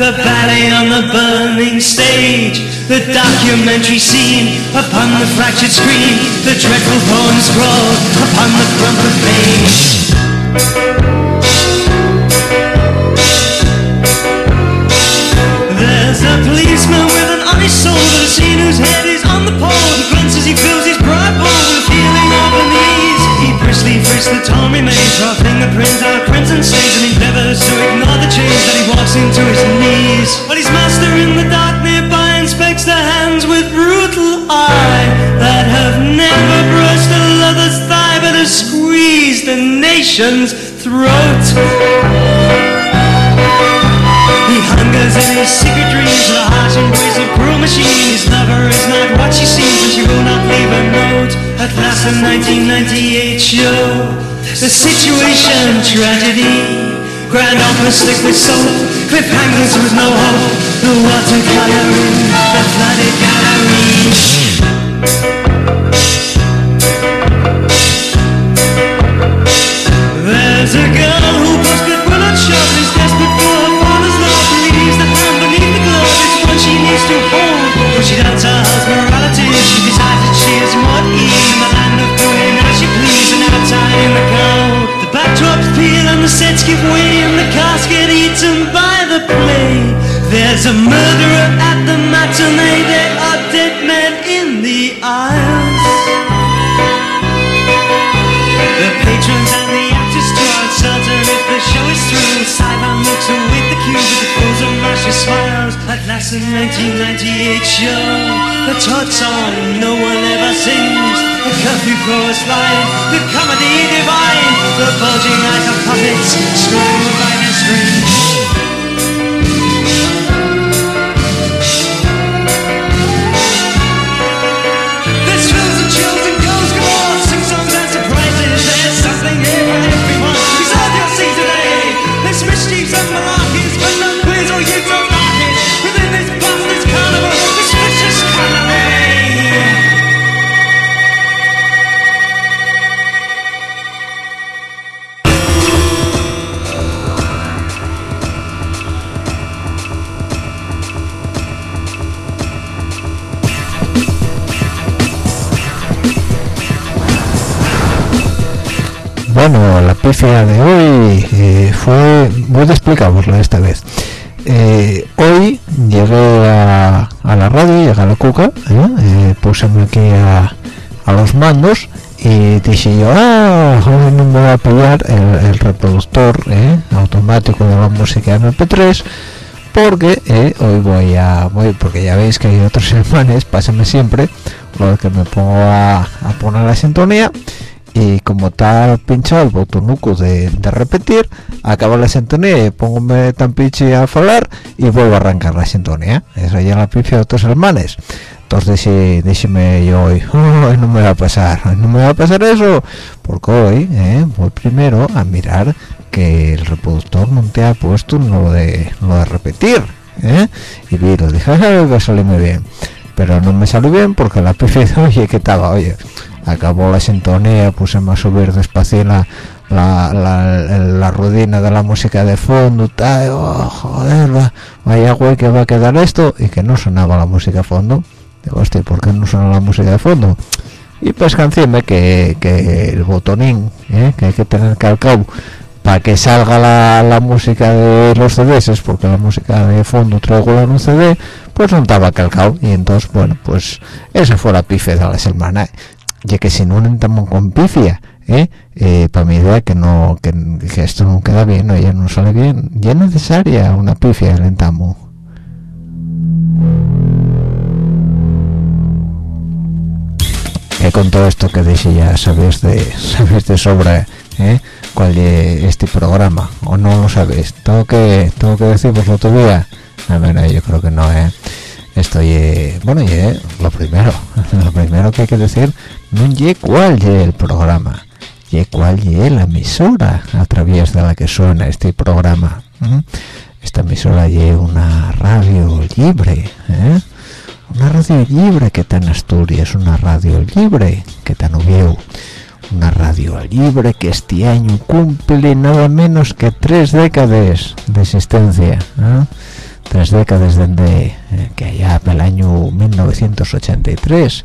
The ballet on the burning stage, the documentary scene upon the fractured screen, the dreadful poem scrawled upon the crumpled page. There's a policeman with an honest soul has seen whose head is on the pole. He grunts as he fills his pride bowl with feeling. Briskly frisks the torn remains, raw fingerprints, our crimson stains, and he endeavors to ignore the change that he walks into his knees. But his master in the dark nearby inspects the hands with brutal eye that have never brushed a lover's thigh but have squeezed a nation's throat. He hungers in his secret dreams The harsh embrace of cruel machine His lover is not what she seems And she will not leave a note At last the 1998 show The situation tragedy. Grand opera slick with soap Cliffhangers with no hope The watercoloring The flooded gallery. There's a girl who her the hand beneath the glove she needs to hold But she doubts her husband's morality The of as And the The backdrops peel and the sets give way And the cast get eaten by the play. There's a murderer at the matinee There are dead men in the aisles. The patrons and the actors too are certain if the show is through. Sidon looks await the cue with the pose of mercy last the 1998 show, the Todd song no one ever sings. The curfew chorus line, the comedy divine, the bulging eyes of puppets, screwing by their strings. This fills and chills and goes galore. Sing songs and surprises. There's something here La pifia de hoy eh, fue... Voy a explicarosla esta vez. Eh, hoy llegué a, la radio, llegué a la cuca, ¿eh? eh, puseme aquí a, a los mandos y dije yo, ah, no me va a pillar el, reproductor automático de la música MP3 porque hoy voy a voy porque ya veis que hay otras semanas pásame siempre lo que me pongo a, a poner la sintonía y como está pinchado el botonuco de, de repetir acaba la sintonía y póngome tan pinche a hablar y vuelvo a arrancar la sintonía eso ya la pifia de otros hermanos entonces sí, déjeme yo hoy "Ay, no me va a pasar no me va a pasar eso porque hoy eh, voy primero a mirar que el reproductor no te ha puesto lo de lo de repetir ¿eh? y lo dije "Ah, va a salir muy bien pero no me salió bien porque la pifia oye que estaba oye acabó la sintonía puse a subir despacio la la, la, la de la música de fondo tal, oh, joder va, vaya güey que va a quedar esto y que no sonaba la música de fondo digo hostia ¿por qué no suena la música de fondo? y pues encima que, que el botonín ¿eh? que hay que tener calcado para que salga la, la música de los CDs porque la música de fondo traigo en un CD pues no estaba calcado y entonces bueno pues esa fue la pife de la semana ya que si no entramos con pifia ¿eh? eh para mi idea que no que, esto no queda bien o ya no sale bien. Ya es necesaria una pifia el entamo con todo esto que dije ya sabes de sabes de sobra ¿eh? cuál es este programa o no lo sabes tengo que tengo que decirlo todavía a ver yo creo que no eh estoy bueno y lo primero lo primero que hay que decir no es cuál el programa y cuál es la emisora a través de la que suena este programa esta emisora es una radio libre ¿eh? una radio libre que está en Asturias una radio libre que está en Oviedo una radio libre que este año cumple nada menos que tres décadas de existencia ¿eh? Tres décadas desde eh, que allá el año 1983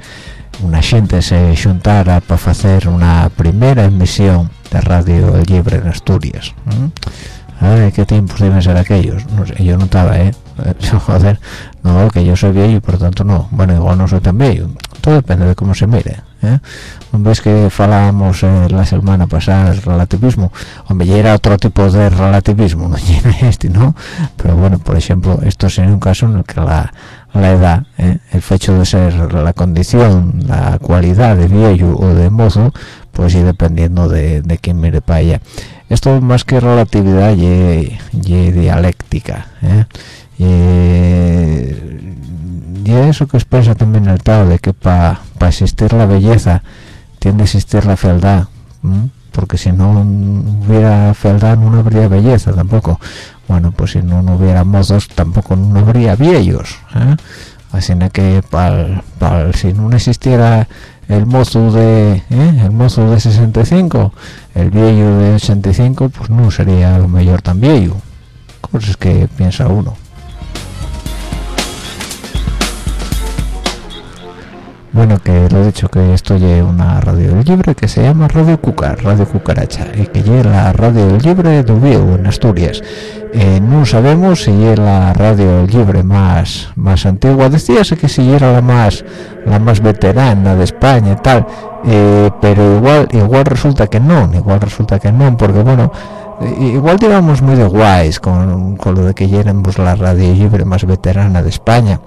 una gente se juntara para hacer una primera emisión de radio libre en Asturias Ay, qué tiempos deben ser aquellos yo no estaba eh joder no que yo soy viejo y por tanto no bueno igual no soy tan viejo todo depende de cómo se mire ¿eh? ves que falábamos eh, la semana pasada del relativismo hombre ya era otro tipo de relativismo no este no pero bueno por ejemplo esto sería un caso en el que la, la edad ¿eh? el hecho de ser la condición la cualidad de viejo o de mozo pues y dependiendo de, de quién mire para ella esto más que relatividad y, dialéctica ¿eh? y, eso que expresa también el Tao de que para existir la belleza tiene que existir la fealdad porque si no hubiera fealdad no habría belleza tampoco bueno pues si no, hubiera modos tampoco no habría viejos ¿eh? así que si no existiera el mozo de ¿eh? el mozo de 65 el viejo de 85 pues no sería lo mejor tan viejo cosas que piensa uno bueno que lo he dicho que esto es una radio libre que se llama Radio Cucar, Radio Cucaracha y que es la radio libre de Ubiu en Asturias. Eh, no sabemos si es la radio libre más más antigua. Decíase que si era la más la más veterana de España y tal eh, pero igual igual resulta que no igual resulta que no porque bueno igual llevamos muy de guays con, con lo de que éramos la radio libre más veterana de España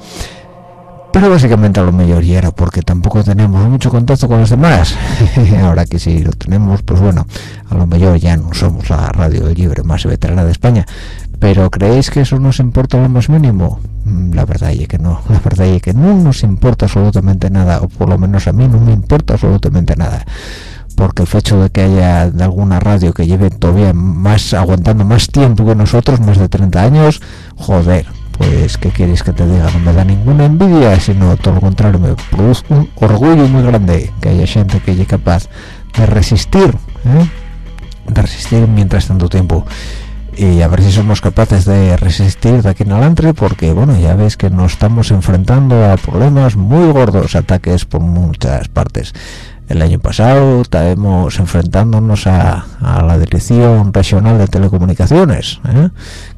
pero básicamente a lo mejor y era porque tampoco tenemos mucho contacto con los demás. Ahora que sí lo tenemos pues bueno a lo mejor ya no somos la radio libre más veterana de España. Pero creéis que eso nos importa lo más mínimo mm, la verdad es que no la verdad es que no nos importa absolutamente nada o por lo menos a mí no me importa absolutamente nada. Porque el hecho de que haya alguna radio que lleve todavía más aguantando más tiempo que nosotros más de 30 años joder pues qué quieres que te diga no me da ninguna envidia sino todo lo contrario me produce un orgullo muy grande que haya gente que haya capaz de resistir ¿eh? de resistir mientras tanto tiempo y a ver si somos capaces de resistir de aquí en adelante porque bueno ya ves que nos estamos enfrentando a problemas muy gordos ataques por muchas partes el año pasado estábamos enfrentándonos a, la Dirección Regional de Telecomunicaciones, ¿eh?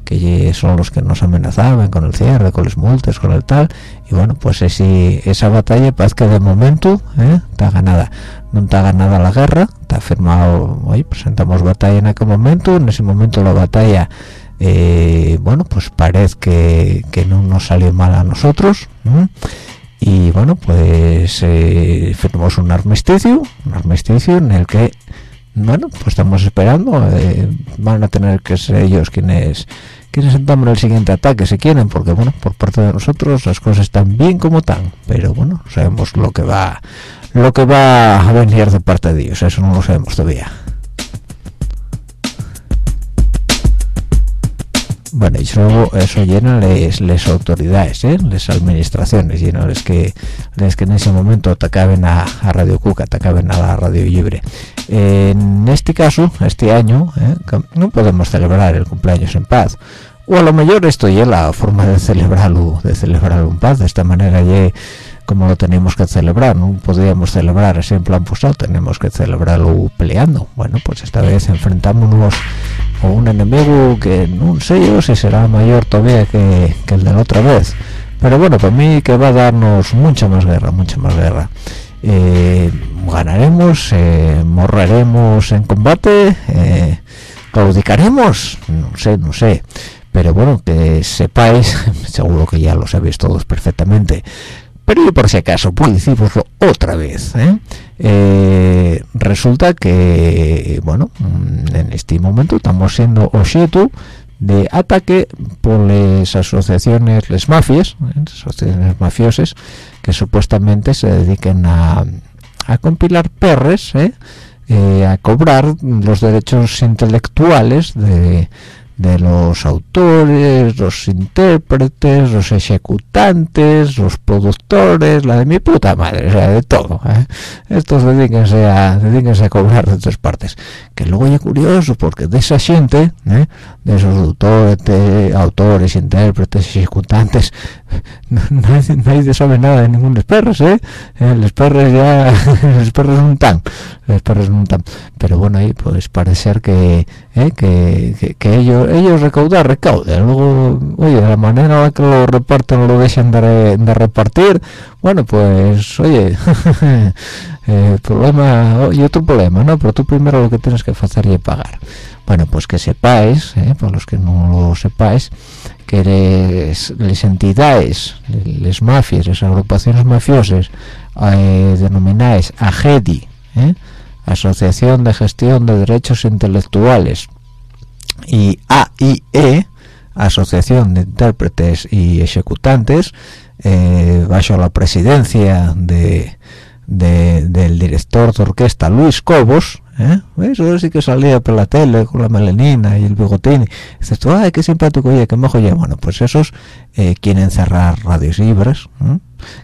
Que son los que nos amenazaban con el cierre, con los multas, con el tal, y bueno, pues esa batalla parece que de momento ¿eh? está ganada. No está ganada la guerra, está firmado, hoy presentamos batalla en aquel momento, en ese momento la batalla, eh, bueno, pues parece que, no nos salió mal a nosotros, y bueno pues eh, firmamos un armisticio un armisticio en el que bueno pues estamos esperando eh, van a tener que ser ellos quienes quienes entablen el siguiente ataque si quieren porque bueno por parte de nosotros las cosas están bien como están pero bueno sabemos lo que va lo que va a venir de parte de ellos eso no lo sabemos todavía bueno luego eso llena les, autoridades ¿eh? las administraciones lleno les que les que en ese momento atacaban a, Radio Cuca atacaban a la radio libre en este caso este año ¿eh? no podemos celebrar el cumpleaños en paz o a lo mejor esto ya la forma de celebrarlo de celebrarlo en paz de esta manera ya como lo tenemos que celebrar no podríamos celebrar ese en plan posado tenemos que celebrarlo peleando. Bueno pues esta vez enfrentámonos a un enemigo que no sé yo si será mayor todavía que, el de la otra vez. Pero bueno para mí que va a darnos mucha más guerra mucha más guerra. Eh, ganaremos eh, morreremos en combate eh, claudicaremos no sé no sé. Pero bueno que sepáis seguro que ya lo sabéis todos perfectamente pero yo por si acaso puedo deciroslo otra vez ¿eh? Eh, resulta que bueno mm, en este momento estamos siendo objeto de ataque por las asociaciones las mafias ¿eh? asociaciones mafiosas que supuestamente se dediquen a, a compilar perres a cobrar los derechos intelectuales de de los autores, los intérpretes, los ejecutantes, los productores, la de mi puta madre, o sea, de todo. ¿eh? Estos dedíquense a, dedíquense a cobrar de tres partes. Que luego es curioso, porque de esa gente, ¿eh? de esos autores, autores, intérpretes, ejecutantes, nadie, sabe nada de ningún perros, ¿eh? ¿eh? Los perros ya, los perros no tan, los perros tan. Pero bueno, ahí pues parece ser que, ¿eh? que, que, que ellos ellos recaudar recaudan luego oye la manera en la que lo reparten lo dejan de, de repartir bueno pues oye eh, problema y otro problema no pero tú primero lo que tienes que hacer es pagar. Bueno pues que sepáis eh, por los que no lo sepáis que las entidades las mafias las agrupaciones mafiosas eh, denominadas AGEDI eh, Asociación de Gestión de Derechos Intelectuales y AIE, Asociación de Intérpretes y Ejecutantes, eh, bajo la presidencia de, del director de orquesta Luis Cobos, ¿eh? eso sí que salía por la tele con la melenina y el bigotín, dices tú, ay, qué simpático, oye, qué mojo ya, bueno, pues esos eh, quieren cerrar radios libres,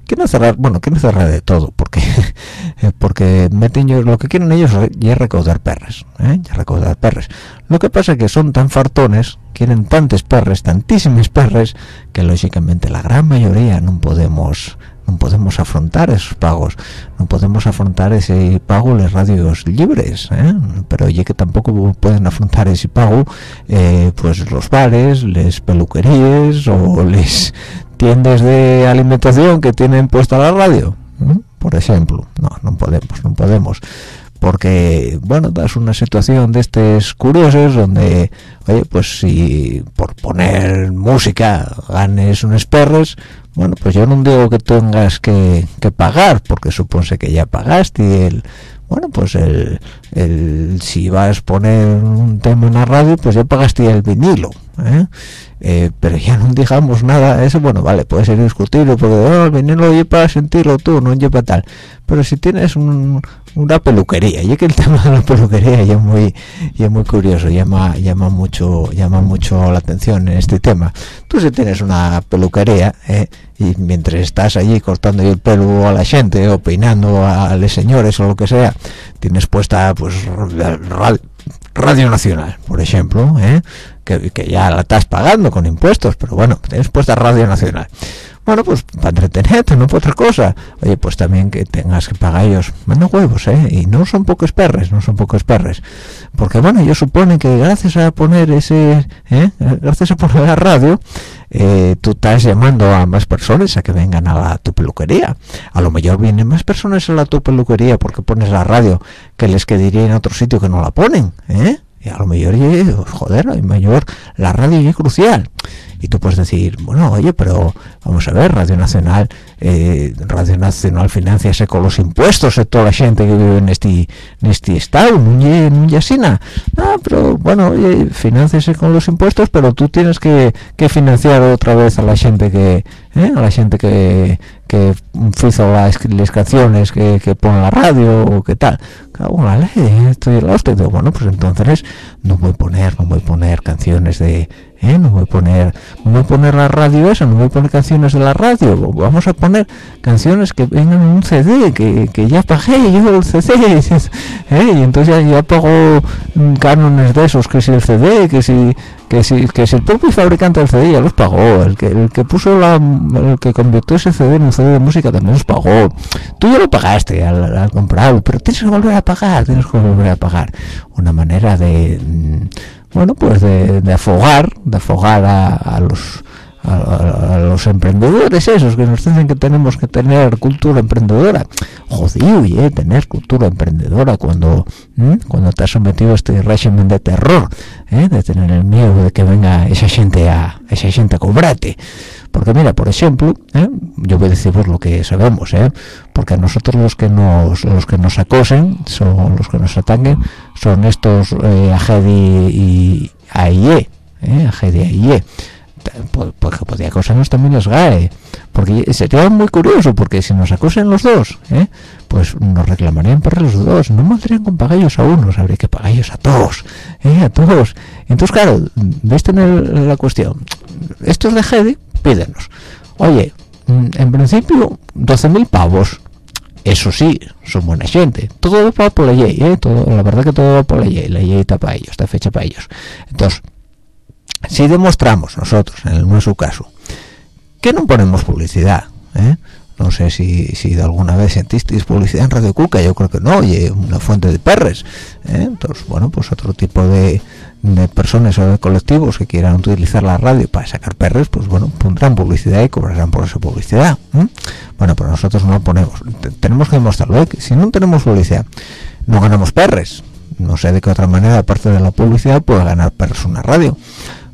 quieren cerrar bueno quieren cerrar de todo porque eh, porque meten lo que quieren ellos es recaudar perres ¿eh? ya recaudar perres lo que pasa es que son tan fartones quieren tantos perres tantísimos perres que lógicamente la gran mayoría no podemos no podemos afrontar esos pagos. No podemos afrontar ese pago las radios libres ¿eh? pero oye que tampoco pueden afrontar ese pago eh, pues los bares les peluquerías o les tiendas de alimentación que tienen puesta la radio por ejemplo. No no podemos no podemos porque bueno es una situación de estos curiosos donde oye pues si por poner música ganes unos perros bueno pues yo no digo que tengas que, que pagar porque supone que ya pagaste el bueno pues el, el, si vas a poner un tema en la radio pues ya pagaste el vinilo ¿eh? Eh, pero ya no digamos nada eso bueno vale puede ser discutible porque oh, el vinilo lleva para sentirlo tú no lleva tal pero si tienes una peluquería y es que el tema de la peluquería ya es muy muy curioso llama llama mucho llama mucho la atención en este tema tú si tienes una peluquería ¿eh? y mientras estás allí cortando el pelo a la gente o peinando a los señores o lo que sea tienes puesta pues radio, nacional por ejemplo ¿eh? que, que, ya la estás pagando con impuestos pero bueno tienes puesta radio nacional bueno pues para entretenerte no por otra cosa oye pues también que tengas que pagar ellos manda huevos eh y no son pocos perres no son pocos perres porque bueno yo supone que gracias a poner ese ¿eh? gracias a poner la radio eh, tú estás llamando a más personas a que vengan a la, tu peluquería a lo mejor vienen más personas a la tu peluquería porque pones la radio que les quedaría en otro sitio que no la ponen ¿eh? Y a lo mejor joder a lo mejor la radio es crucial y tú puedes decir bueno oye pero vamos a ver Radio Nacional eh, Radio Nacional financiase con los impuestos de toda la gente que vive en este en este estado en Yasina ah pero bueno oye financiase con los impuestos pero tú tienes que, que financiar otra vez a la gente que ¿eh? a la gente que que hizo las, canciones que, que pone la radio o qué tal. Cago en la ley estoy el hostia bueno pues entonces no voy a poner no voy a poner canciones de ¿eh? no voy a poner no voy a poner la radio esa no voy a poner canciones de la radio vamos a poner canciones que vengan en un CD que, que ya pagué yo el CD ¿eh? y entonces ya, ya pago cánones de esos que si el CD que si que si que si el propio fabricante del CD ya los pagó el que el que puso la el que convirtió ese CD en un CD de música también los pagó tú ya lo pagaste al, al comprado pero tienes que volver a pagar tienes que volver a pagar una manera de bueno pues de, de afogar de afogar a, los emprendedores esos que nos dicen que tenemos que tener cultura emprendedora. Jodido y tener cultura emprendedora cuando cuando te has sometido a este régimen de terror ¿eh? de tener el miedo de que venga esa gente a esa gente a cobrarte porque mira por ejemplo ¿eh? yo voy a deciros lo que sabemos ¿eh? porque a nosotros los que nos los que nos acosen son los que nos ataquen son estos eh, AGEDI y AIE ¿eh? Y AIE porque podría acosarnos también los GAE porque sería muy curioso porque si nos acusan los dos ¿eh? pues nos reclamarían por los dos no maldrían con pagallos a unos habría que pagallos a todos ¿eh? a todos entonces claro veis tener la cuestión estos de GEDI pídenos oye mm, en principio 12.000 pavos eso sí, son buena gente. Todo va por la ley, ¿eh? Todo, la verdad que todo va por la ley. La ley está para ellos, está fecha para ellos. Entonces, si demostramos nosotros, en nuestro caso, que no ponemos publicidad, ¿eh? No sé si, si de alguna vez sentisteis publicidad en Radio Cuca, yo creo que no, oye, una fuente de perres, ¿eh? entonces, bueno, pues otro tipo de, de, personas o de colectivos que quieran utilizar la radio para sacar perres, pues bueno, pondrán publicidad y cobrarán por esa publicidad. Bueno, pero nosotros no ponemos, tenemos que demostrarlo, ¿eh? que si no tenemos publicidad, no ganamos perres, no sé de qué otra manera, aparte de la publicidad, puede ganar perres una radio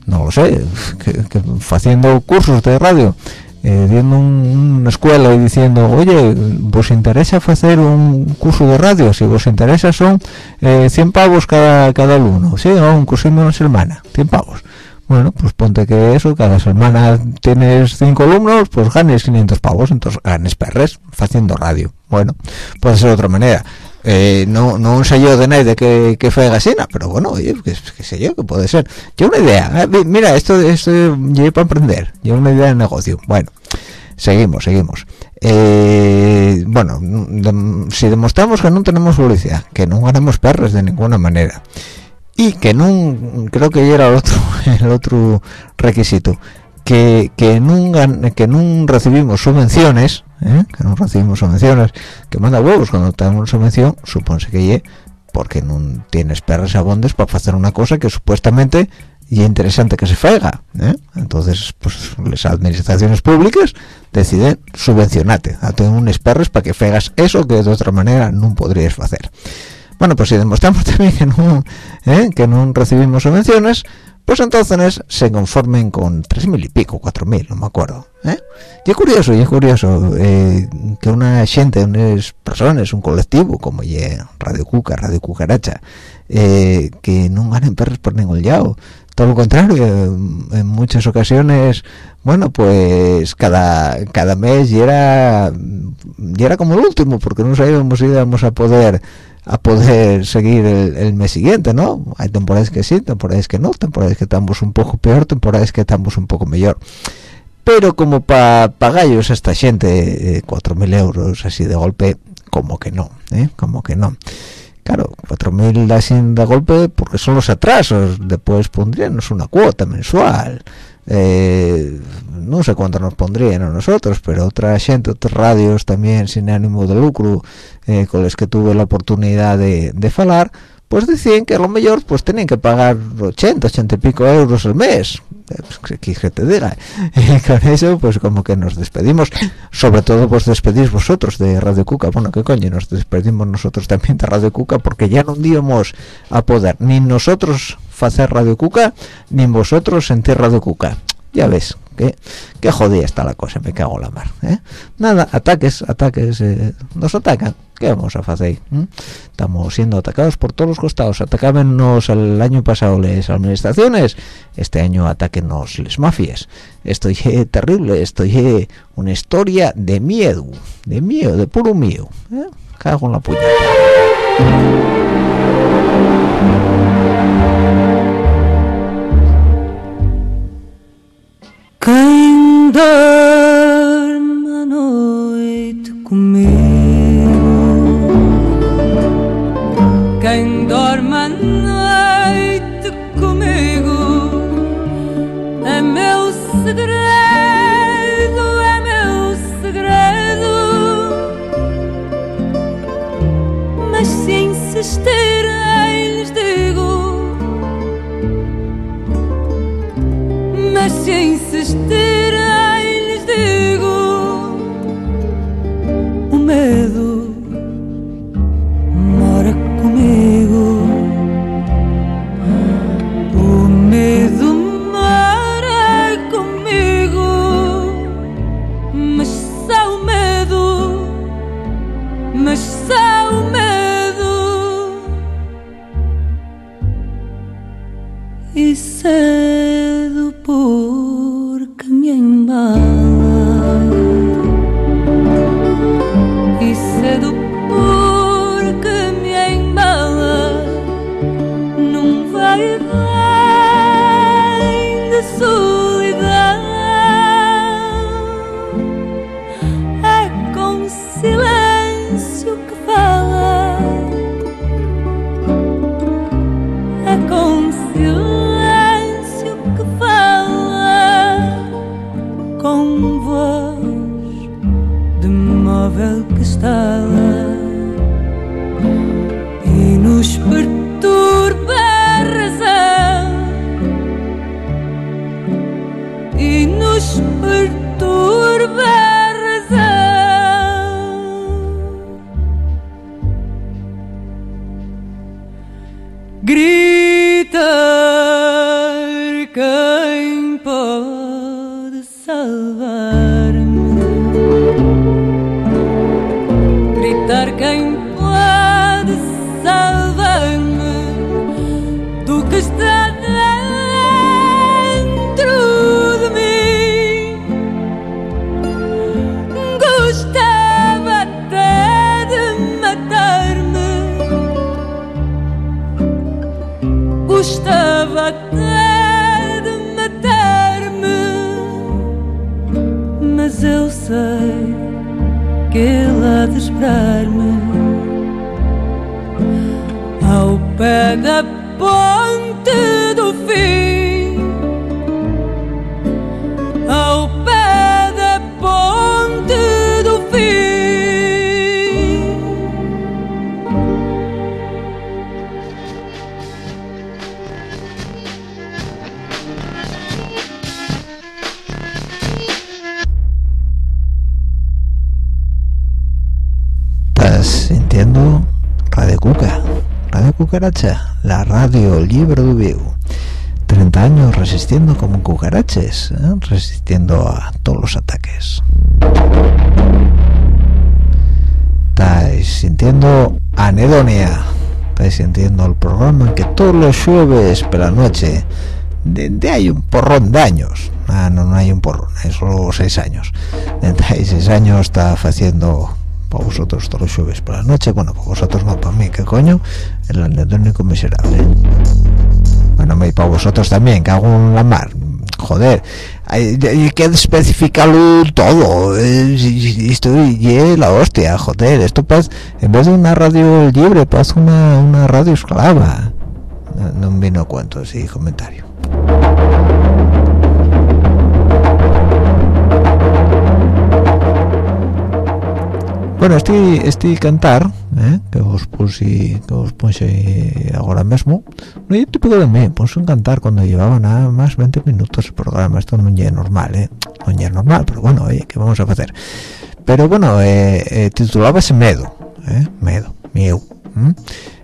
no lo sé, que, haciendo cursos de radio, eh, viendo una escuela y diciendo, oye, ¿vos interesa hacer un curso de radio? Si vos interesa son eh, 100 pavos cada, cada uno, ¿sí? O un curso de una semana, 100 pavos. Bueno, pues ponte que eso, cada semana tienes 5 alumnos, pues ganes 500 pavos, entonces ganes perres haciendo radio. Bueno, puede ser de otra manera eh, no no un sello de nadie que, que fue gasina pero bueno oye qué, sé yo que puede ser. Yo una idea eh, mira esto esto yo para emprender yo una idea de negocio. Bueno seguimos seguimos. Eh, bueno si demostramos que no tenemos publicidad que no ganamos perros de ninguna manera y que no creo que era el otro el otro requisito que, que, nunca, que no recibimos subvenciones, ¿eh? que no recibimos subvenciones, que manda huevos cuando tenemos subvención, supone que porque no tienes perras abondes para hacer una cosa que supuestamente y es interesante que se faiga ¿eh? entonces pues las administraciones públicas deciden subvencionarte date unos perros para que fegas eso que de otra manera no podrías hacer bueno pues si demostramos también que no ¿eh? que no recibimos subvenciones pues entonces se conformen con 3.000 y pico, 4.000, no me acuerdo. ¿eh? Y es curioso, y es curioso eh, que una gente, unas personas, un colectivo como Radio Cuca, Radio Cucaracha, eh, que no ganen perros por ningún lado. Todo lo contrario, en muchas ocasiones, bueno, pues cada cada mes y era, y era como el último, porque no sabíamos si íbamos a poder a poder seguir el, mes siguiente, ¿no? Hay temporadas que sí, temporadas que no, temporadas que estamos un poco peor, temporadas que estamos un poco mejor. Pero como para pagallos a esta gente eh, 4.000 euros así de golpe, como que no, ¿eh? Como que no. Claro, 4.000 así de golpe porque son los atrasos, después pondríamos una cuota mensual. Eh, no sé cuánto nos pondrían a nosotros pero otra gente otras radios también sin ánimo de lucro eh, con las que tuve la oportunidad de, de falar pues decían que a lo mejor pues tenían que pagar 80, 80 y pico euros al mes pues, que te diga y con eso pues como que nos despedimos. Sobre todo pues despedís vosotros de Radio Cuca. Bueno qué coño nos despedimos nosotros también de Radio Cuca porque ya no íbamos a poder ni nosotros hacer Radio Cuca ni vosotros sentir Radio Cuca. Ya ves que, que jodida está la cosa me cago en la mar ¿eh? nada ataques ataques eh, nos atacan qué vamos a hacer estamos siendo atacados por todos los costados. Atacábamos el año pasado las administraciones este año ataquenos las mafias. Esto es terrible esto es una historia de miedo de miedo de puro miedo ¿eh? cago en la puñeta işte. Radio Cucaracha, la radio libre de Vigo. 30 años resistiendo como cucaraches, ¿eh? resistiendo a todos los ataques. Estáis sintiendo anedonia, estáis sintiendo el programa que todos los jueves por la noche, de, hay un porrón de años, ah, no, no hay un porrón, hay solo seis años, hay seis años está haciendo para vosotros todos los jueves por la noche, bueno, para vosotros no, para mí, ¿qué coño? El anedónico miserable. Bueno, y para vosotros también, que hago la mar. Joder, hay, que especificarlo todo. eh, Esto y la hostia, joder. Esto pasa, en vez de una radio libre, pasa una, una radio esclava. No, no me vino cuento ese comentario. Bueno, este, este cantar ¿eh? que os puse que os puse ahora mismo no es típico de mí puse un cantar cuando llevaba nada más 20 minutos el programa esto no es normal ¿eh? no es normal pero bueno oye ¿qué vamos a hacer? pero bueno eh, eh, titulábase Medo ¿eh? Medo, Mieu ¿m?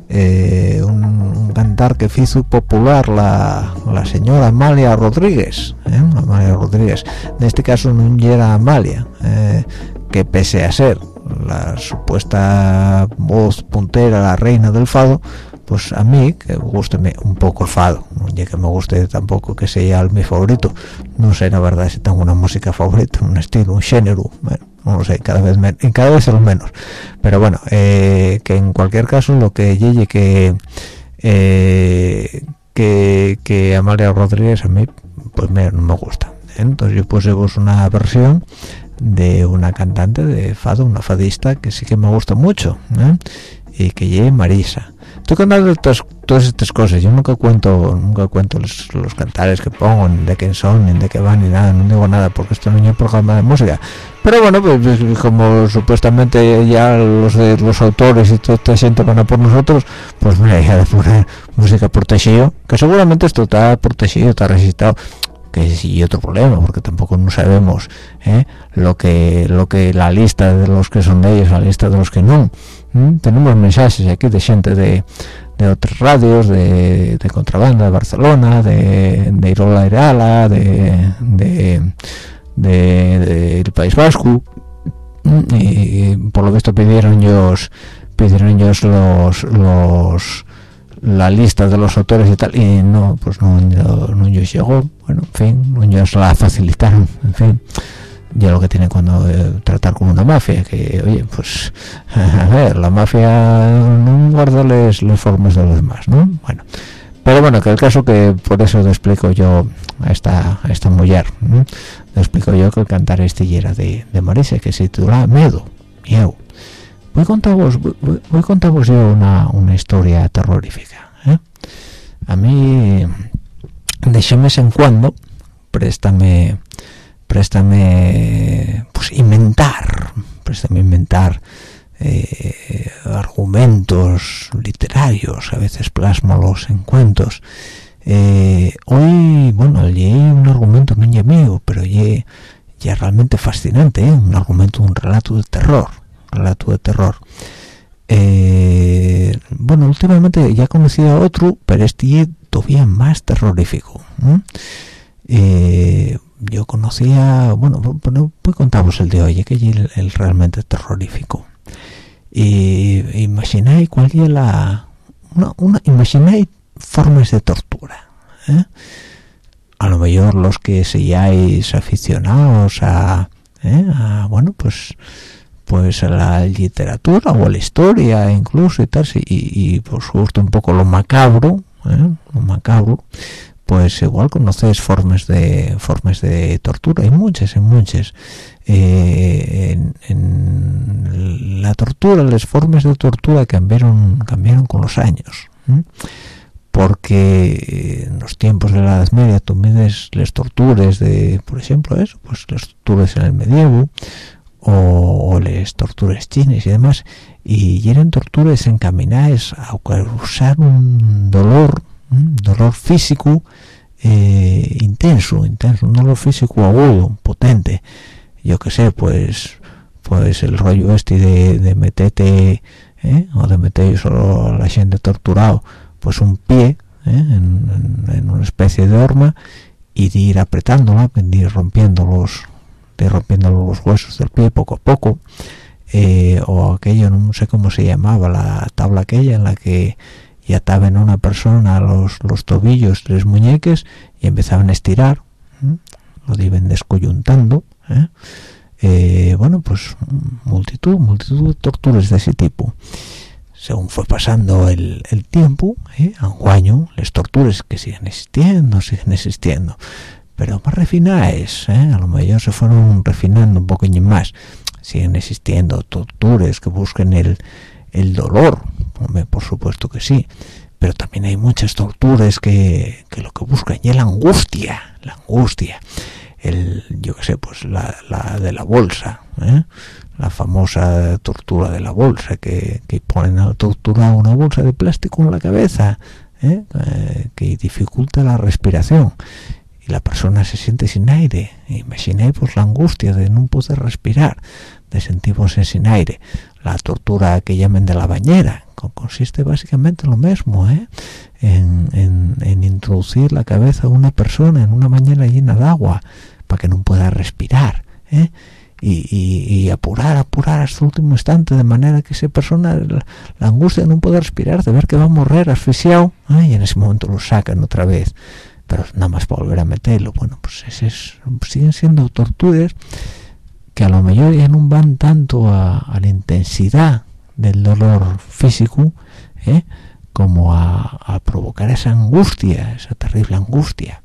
Eh, un, un cantar que hizo popular la, la señora Amalia Rodríguez ¿eh? Amalia Rodríguez en este caso no era Amalia eh, que pese a ser la supuesta voz puntera, la reina del fado, pues a mí, que me guste un poco el fado, no que me guste tampoco que sea el mi favorito, no sé la verdad si tengo una música favorita, un estilo, un género, bueno, no lo sé, cada vez menos, cada vez menos, pero bueno, eh, que en cualquier caso lo que llegue que eh, que, que Amalia Rodríguez a mí pues me, no me gusta, entonces yo puse una versión de una cantante de fado, una fadista que sí que me gusta mucho ¿eh? y que lleve Marisa. Estoy contando todas, estas cosas, yo nunca cuento nunca cuento los, los cantares que pongo, ni de quién son, ni de qué van, ni nada, no digo nada porque esto no es un programa de música. Pero bueno, pues, pues, como supuestamente ya los los autores y toda esta gente van a por nosotros, pues mira, ya de poner música protegido, que seguramente esto está protegido, está registrado que sí otro problema porque tampoco no sabemos ¿eh? lo que lo que la lista de los que son ellos la lista de los que no tenemos mensajes aquí de gente de, de otras radios de, de contrabanda de Barcelona de, de Irola Irala de de, de, del País Vasco y por lo visto pidieron ellos pidieron ellos los los la lista de los autores y tal y no pues no no, llegó bueno en fin no ellos la facilitaron en fin. Ya lo que tiene cuando eh, tratar con una mafia que oye pues a ver la mafia no guarda les, formas de los demás no bueno pero bueno que el caso que por eso te explico yo a esta a esta mujer te explico yo que el cantar estillera de, de Marisa que se titula Miedo Miedo voy a contaros voy, a yo una, una historia terrorífica ¿eh? a mí de vez en cuando préstame préstame pues inventar préstame inventar eh, argumentos literarios a veces plasmolos en cuentos. Eh, hoy bueno leí un argumento no mío pero ya realmente fascinante un argumento un relato de terror relato de terror bueno últimamente ya he conocido a otro pero este todavía más terrorífico yo conocía, bueno, pues contaros el de hoy, que es realmente terrorífico. Y imagináis cuál es la... Una, una, formas de tortura. ¿eh? A lo mejor los que seáis aficionados a, ¿eh? a, bueno, pues pues a la literatura o a la historia incluso y tal, y, y por supuesto un poco lo macabro, ¿eh? lo macabro, pues igual conoces formas de formas de tortura. Hay muchas hay muchas. Eh, en, la tortura las formas de tortura cambiaron cambiaron con los años porque en los tiempos de la Edad Media tú mides las torturas de por ejemplo eso pues las torturas en el medievo o, las torturas chinas y demás y eran torturas encaminadas a causar un dolor dolor físico eh, intenso, intenso, un dolor físico agudo, potente. Yo que sé, pues pues el rollo este de, de meterte ¿eh? o de meter solo a la gente torturado pues un pie ¿eh? en, una especie de horma y de ir apretándola, de ir rompiendo los de rompiendo los huesos del pie poco a poco o aquello no sé cómo se llamaba la tabla aquella en la que y ataban a una persona los, los tobillos, tres muñeques y empezaban a estirar, lo iban descoyuntando. ¿eh? Eh, bueno, pues multitud, multitud de torturas de ese tipo. Según fue pasando el, tiempo, ¿eh? a un año, las torturas que siguen existiendo, siguen existiendo, pero más refinadas, ¿eh? a lo mejor se fueron refinando un poquillo más. Siguen existiendo torturas que busquen el, el dolor, por supuesto que sí, pero también hay muchas torturas que, lo que buscan es la angustia, la angustia, el, yo qué sé, pues la, de la bolsa, ¿eh? la famosa tortura de la bolsa, que, que ponen a torturar una bolsa de plástico en la cabeza, ¿eh? Eh, que dificulta la respiración y la persona se siente sin aire. Imagináis pues la angustia de no poder respirar, de sentirse sin aire la tortura que llamen de la bañera consiste básicamente en lo mismo ¿eh? en, introducir la cabeza de una persona en una bañera llena de agua para que no pueda respirar ¿eh? y, apurar, apurar hasta el último instante de manera que esa persona la, angustia de no poder respirar de ver que va a morir asfixiado ¿eh? y en ese momento lo sacan otra vez pero nada más para volver a meterlo bueno pues siguen siendo torturas que a lo mejor ya no van tanto a, la intensidad del dolor físico ¿eh? como a, provocar esa angustia, esa terrible angustia.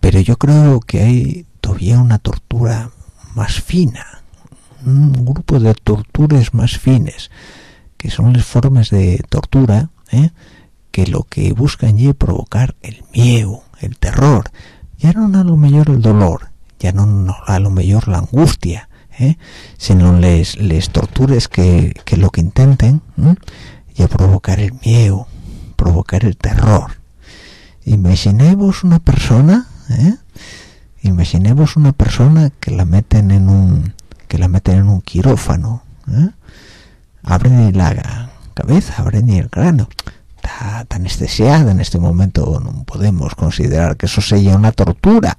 Pero yo creo que hay todavía una tortura más fina, un grupo de torturas más fines, que son las formas de tortura ¿eh? Que lo que buscan es provocar el miedo, el terror, ya no a lo mejor el dolor, ya no, a lo mejor la angustia, ¿eh? sino les, tortures que, lo que intenten ya provocar el miedo, provocar el terror. Imaginemos una persona, ¿eh? imaginemos una persona que la meten en un que la meten en un quirófano, ¿eh? abren la cabeza, abren el cráneo, está, anestesiada en este momento no podemos considerar que eso sea una tortura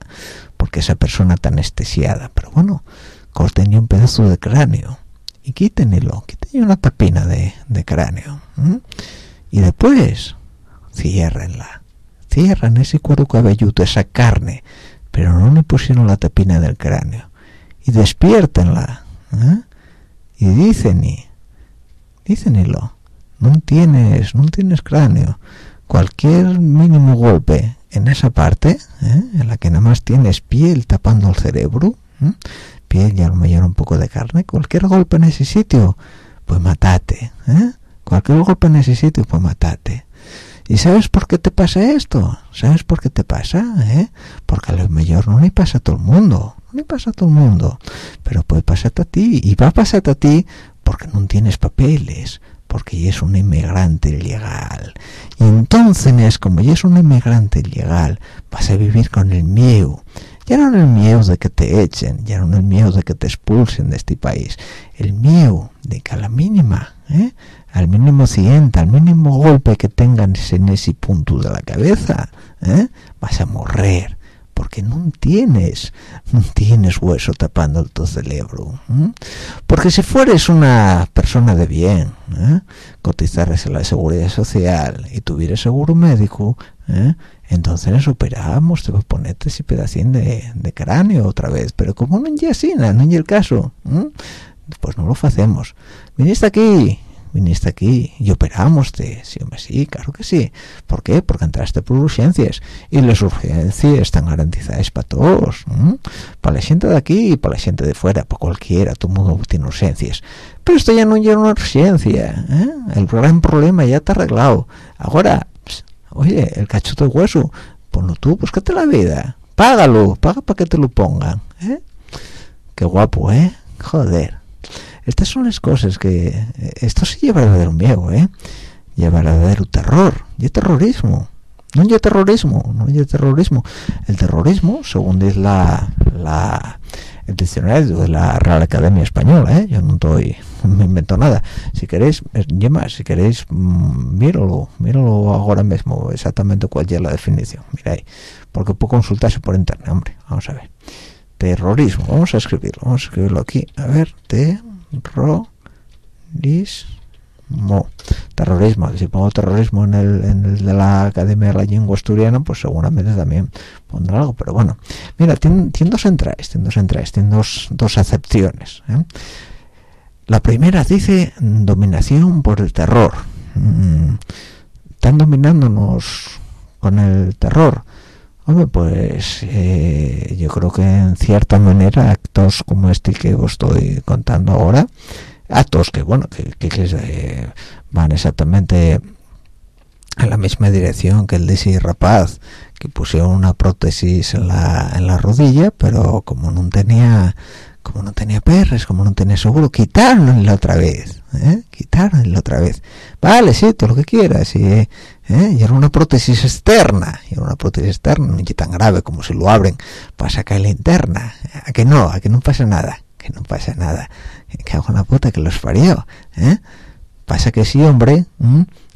porque esa persona está anestesiada pero bueno corten un pedazo de cráneo y quítenlo quítenle una tapina de, cráneo y después ciérrenla cierran ese cuero cabelludo esa carne pero no le pusieron la tapina del cráneo. Y despiértenla ¿eh? y dicen y dícenlo no tienes no tienes cráneo cualquier mínimo golpe en esa parte ¿eh? en la que nada más tienes piel tapando el cerebro ¿eh? piel y a lo mejor un poco de carne cualquier golpe en ese sitio pues matate ¿eh? cualquier golpe en ese sitio pues matate ¿Y sabes por qué te pasa esto? ¿Sabes por qué te pasa? ¿Eh? Porque a lo mejor no le pasa a todo el mundo, no le pasa a todo el mundo, pero puede pasarte a ti, y va a pasarte a ti porque no tienes papeles, porque es un inmigrante ilegal. Y entonces, como ya es un inmigrante ilegal, vas a vivir con el miedo. Ya no el miedo de que te echen, ya no el miedo de que te expulsen de este país, el miedo de que a la mínima, ¿eh? al mínimo accidente, al mínimo golpe que tengas en ese punto de la cabeza, ¿eh? vas a morrer, porque no tienes, no tienes hueso tapando tu cerebro. Porque si fueres una persona de bien, ¿eh? cotizares en la seguridad social y tuvieras seguro médico, ¿eh? entonces operamos, te ponerte ese pedacín de, de, cráneo otra vez, pero como no es así, no es el caso, pues no lo hacemos. Viniste aquí, viniste aquí y operamos te sí hombre sí claro que sí. ¿por qué? porque entraste por urgencias. Y las urgencias están garantizadas para todos para la gente de aquí y para la gente de fuera para cualquiera todo mundo tiene urgencias. Pero esto ya no es una urgencia ¿eh? el gran problema ya está arreglado. Ahora oye el cachoto de hueso ponlo tú búscate la vida. Págalo paga para que te lo pongan ¿eh? qué guapo eh joder estas son las cosas que eh, esto sí lleva verdadero miedo eh lleva verdadero terror. Y terrorismo. No hay terrorismo no hay terrorismo. El terrorismo según dice la, la el diccionario de la Real Academia Española ¿eh? yo no estoy me invento nada. Si queréis Yema, si queréis mm, míralo míralo ahora mismo exactamente cuál es la definición. Mira ahí porque puedo consultarse por internet hombre. Vamos a ver. Terrorismo vamos a escribirlo vamos a escribirlo aquí. A ver te terrorismo. Terrorismo si pongo terrorismo en el, en el de la academia de la lengua asturiana pues seguramente también pondrá algo pero bueno. Mira tiene, dos entradas tiene dos entradas tiene dos, dos acepciones ¿eh? la primera dice dominación por el terror. Mm, están dominándonos con el terror Hombre, pues eh, yo creo que en cierta manera actos como este que os estoy contando ahora, actos que, bueno, que, eh, van exactamente en la misma dirección que el ese rapaz que pusieron una prótesis en la, en la rodilla, pero como no tenía como no tenía perres, como no tenía seguro, quitaron la otra vez, ¿eh? la otra vez. Vale, sí, todo lo que quieras, y, ¿eh? y era una prótesis externa, y era una prótesis externa, no tan grave como si lo abren para sacar la interna, a que no, a que no pasa nada, que no pasa nada, que hago una puta que los parió, ¿eh? Pasa que ese hombre,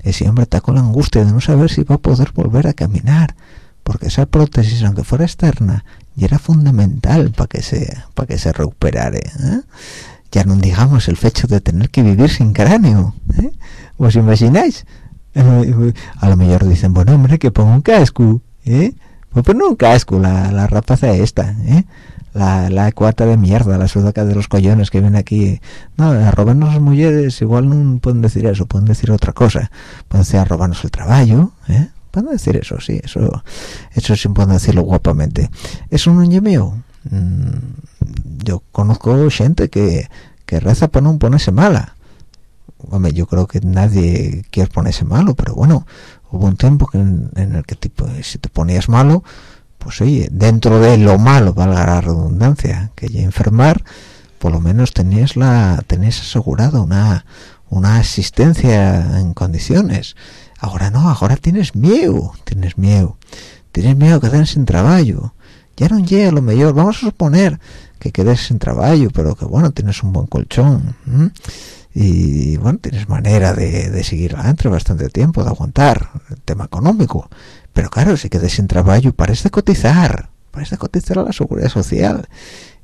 ese hombre está con la angustia de no saber si va a poder volver a caminar, porque esa prótesis, aunque fuera externa, y era fundamental para que se para que se recuperara ¿eh? ya no digamos el hecho de tener que vivir sin cráneo ¿eh? ¿os imagináis? Eh, a lo mejor dicen bueno hombre que ponga un casco ¿eh? pues pon un casco la, la rapaza esta ¿eh? la, la cuarta de mierda, la sudaca de los collones que viene aquí. No, a robarnos las mujeres igual no pueden decir eso, pueden decir otra cosa. Pueden decir a robarnos el trabajo, ¿eh? Pueden decir eso sí eso eso sí pueden decirlo guapamente. Es un mío. Mm, yo conozco gente que, que reza para no ponerse mala. Hombre, yo creo que nadie quiere ponerse malo pero bueno hubo un tiempo en, el que tipo si te ponías malo pues oye dentro de lo malo valga la redundancia que ya enfermar por lo menos tenías la tenías asegurada una una asistencia en condiciones ahora no ahora tienes miedo tienes miedo. Tienes miedo de quedar sin trabajo. Ya no llega lo mejor. Vamos a suponer que quedes sin trabajo pero que bueno tienes un buen colchón y bueno tienes manera de, seguir adelante bastante tiempo de aguantar el tema económico. Pero claro si quedes sin trabajo parece cotizar parece cotizar a la seguridad social.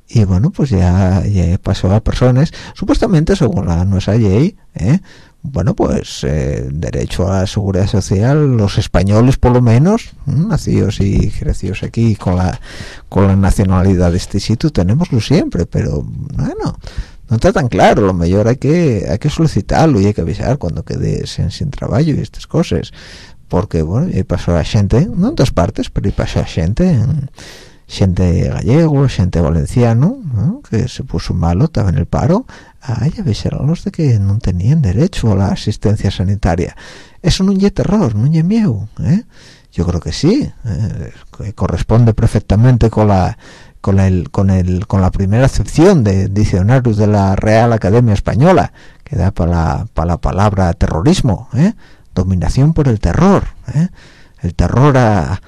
Y bueno pues ya, ya pasó a personas supuestamente según la nuestra ley ¿eh? Bueno pues eh, derecho a seguridad social los españoles por lo menos nacidos y crecidos aquí con la con la nacionalidad de este sitio tenemoslo siempre pero bueno no está tan claro. Lo mejor hay que hay que solicitarlo y hay que avisar cuando quedes sin trabajo y estas cosas. Porque bueno y pasó a gente no en todas partes pero y pasó a gente en, gente gallego, gente valenciano, que se puso malo, estaba en el paro, ay, a los de que no tenían derecho a la asistencia sanitaria. Eso no es terror, no es miedo, ¿eh? Yo creo que sí, eh, corresponde perfectamente con la con el con el con la primera acepción de diccionarios de la Real Academia Española que da para la, para la palabra terrorismo, ¿eh? dominación por el terror, ¿eh? el terror a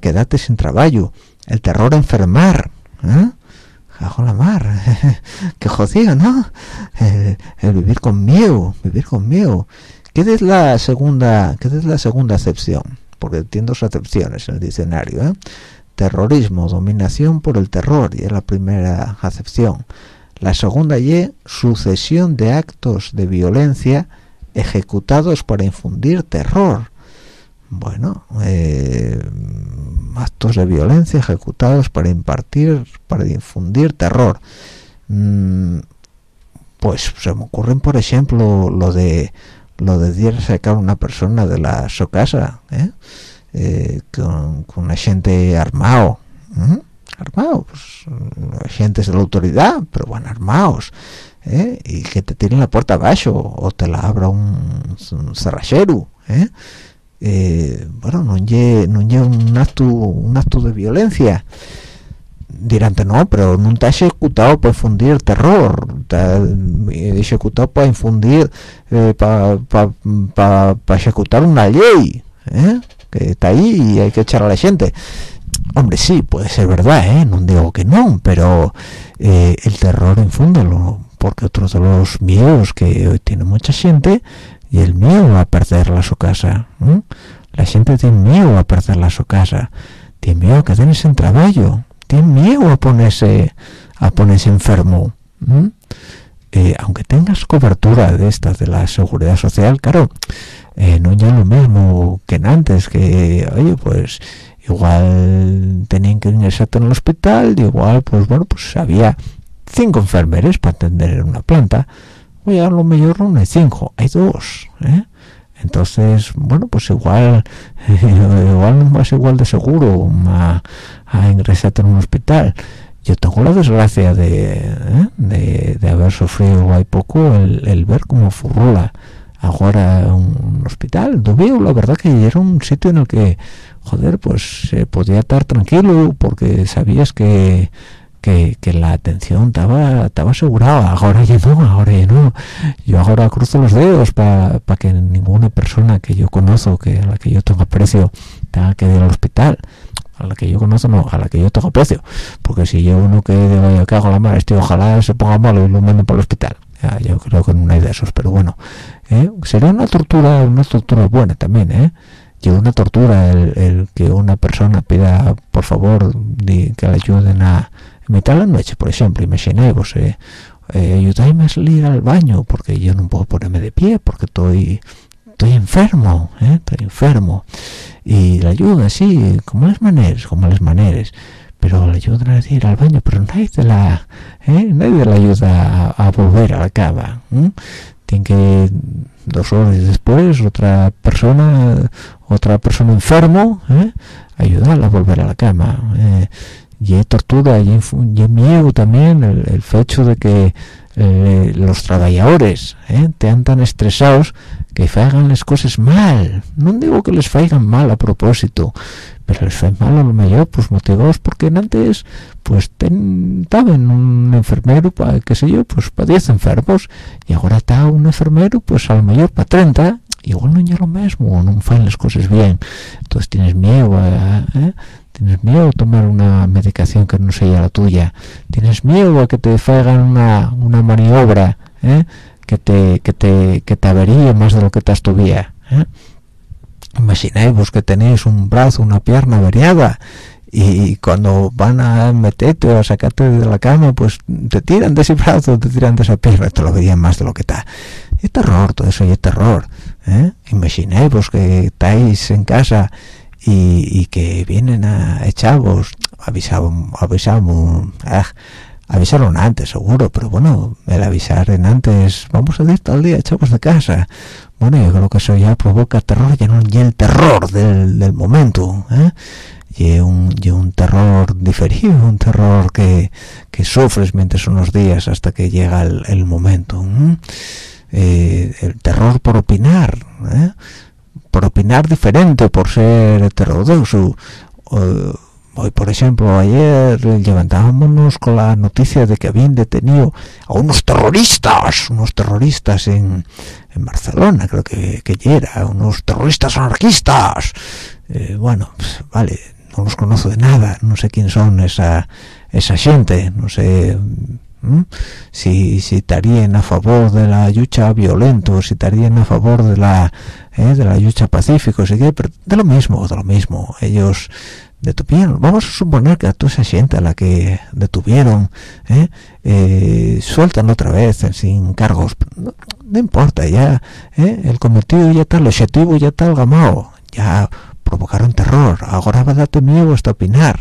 quedarte sin trabajo, el terror a enfermar, ¿eh? La mar, qué jodido, ¿no? El, vivir con vivir con. ¿Qué es la segunda, qué es la segunda acepción? Porque entiendo dos acepciones en el diccionario, ¿eh? Terrorismo, dominación por el terror, y es la primera acepción. La segunda y sucesión de actos de violencia ejecutados para infundir terror bueno eh, actos de violencia ejecutados para impartir para infundir terror mm, pues se me ocurren por ejemplo lo de lo de sacar una persona de la su casa ¿eh? Eh, con, una gente armado armado pues agentes de la autoridad pero bueno armados y que te tiren la puerta abajo o te la abra un, un cerrachero ¿eh? Eh, bueno, no lleve no un acto un acto de violencia dirán no pero no está ejecutado para infundir terror está ejecutado para infundir eh, para pa, ejecutar una ley ¿eh? que está ahí y hay que echar a la gente hombre sí puede ser verdad ¿eh? no digo que no pero eh, el terror infúndelo porque otro de los miedos que hoy tiene mucha gente y el miedo a perder la su casa la gente tiene miedo a perder la su casa tiene miedo a quedarse en trabajo tiene miedo a ponerse a ponerse enfermo eh, aunque tengas cobertura de estas de la seguridad social claro eh, no ya lo mismo que antes que oye pues igual tenían que ingresarte en el hospital igual pues bueno pues había cinco enfermeros para atender una planta oye a lo mejor no hay cinco hay dos ¿eh? Entonces bueno pues igual igual no igual de seguro a, a, en un hospital yo tengo la desgracia de, ¿eh? de, haber sufrido hay poco el, ver cómo furrola ahora un hospital veo la verdad que era un sitio en el que joder pues se podía estar tranquilo porque sabías que que, la atención estaba estaba asegurada. Ahora ya no ahora ya no. Yo ahora cruzo los dedos para que ninguna persona que yo conozco que a la que yo tengo aprecio tenga que ir al hospital. A la que yo conozco no a la que yo tengo aprecio. Porque si yo uno que digo que hago la madre este ojalá se ponga malo y lo manden para el hospital yo creo que no hay de esos pero bueno ¿eh? sería una tortura una tortura buena también eh y una tortura el, que una persona pida por favor que le ayuden a mitad de la noche por ejemplo imaginéis eh, eh, ayudáis a salir al baño porque yo no puedo ponerme de pie porque estoy estoy enfermo eh, estoy enfermo y la ayuda sí como las maneras como las maneras pero la ayuda a decir al baño pero nadie de la ¿eh? nadie la ayuda a, volver a la cama tiene que dos horas después otra persona otra persona enfermo ¿eh? ayudarla a volver a la cama eh, y hay tortura y hay, miedo también el, hecho de que eh, los trabajadores ¿eh? te tan estresados que hagan las cosas mal no digo que les faigan mal a propósito pero les fue mal a lo mejor pues motivados porque antes pues estaban un enfermero para qué sé yo pues para 10 enfermos y ahora está un enfermero pues a lo mejor para 30 igual no es lo mismo no fan las cosas bien entonces tienes miedo ¿eh? Tienes miedo a tomar una medicación que no sea la tuya tienes miedo a que te hagan una, una maniobra ¿eh? que te que te que te averíe más de lo que te has ¿eh? imagináis que tenéis un brazo una pierna averiada y cuando van a meterte o a sacarte de la cama pues te tiran de ese brazo te tiran de esa pierna te lo verían más de lo que está es terror todo eso es terror ¿eh? imaginéis que estáis en casa y, que vienen a echavos avisaron avisaron ah, avisaron antes seguro pero bueno el avisar en antes vamos a ir el día echavos de casa bueno yo creo que eso ya provoca terror ya no y el terror del, momento ¿eh? y un, y un terror diferido un terror que, que sufres mientras unos días hasta que llega el, momento eh, el terror por opinar ¿eh? Por opinar diferente por ser heterodoxo. Hoy por ejemplo ayer levantábamos con la noticia de que habían detenido a unos terroristas unos terroristas en, en Barcelona creo que, que era unos terroristas anarquistas. Eh, bueno pues, vale no los conozco de nada no sé quién son esa esa gente no sé si, si estarían a favor de la lucha violenta si estarían a favor de la eh, de la lucha pacífica pero de lo mismo de lo mismo. Ellos detuvieron. Vamos a suponer que a toda esa la que detuvieron eh, eh, sueltan otra vez sin cargos. No, importa ya el cometido ya está el objetivo ya está el gamao. Ya provocaron terror. Ahora va a darte miedo hasta opinar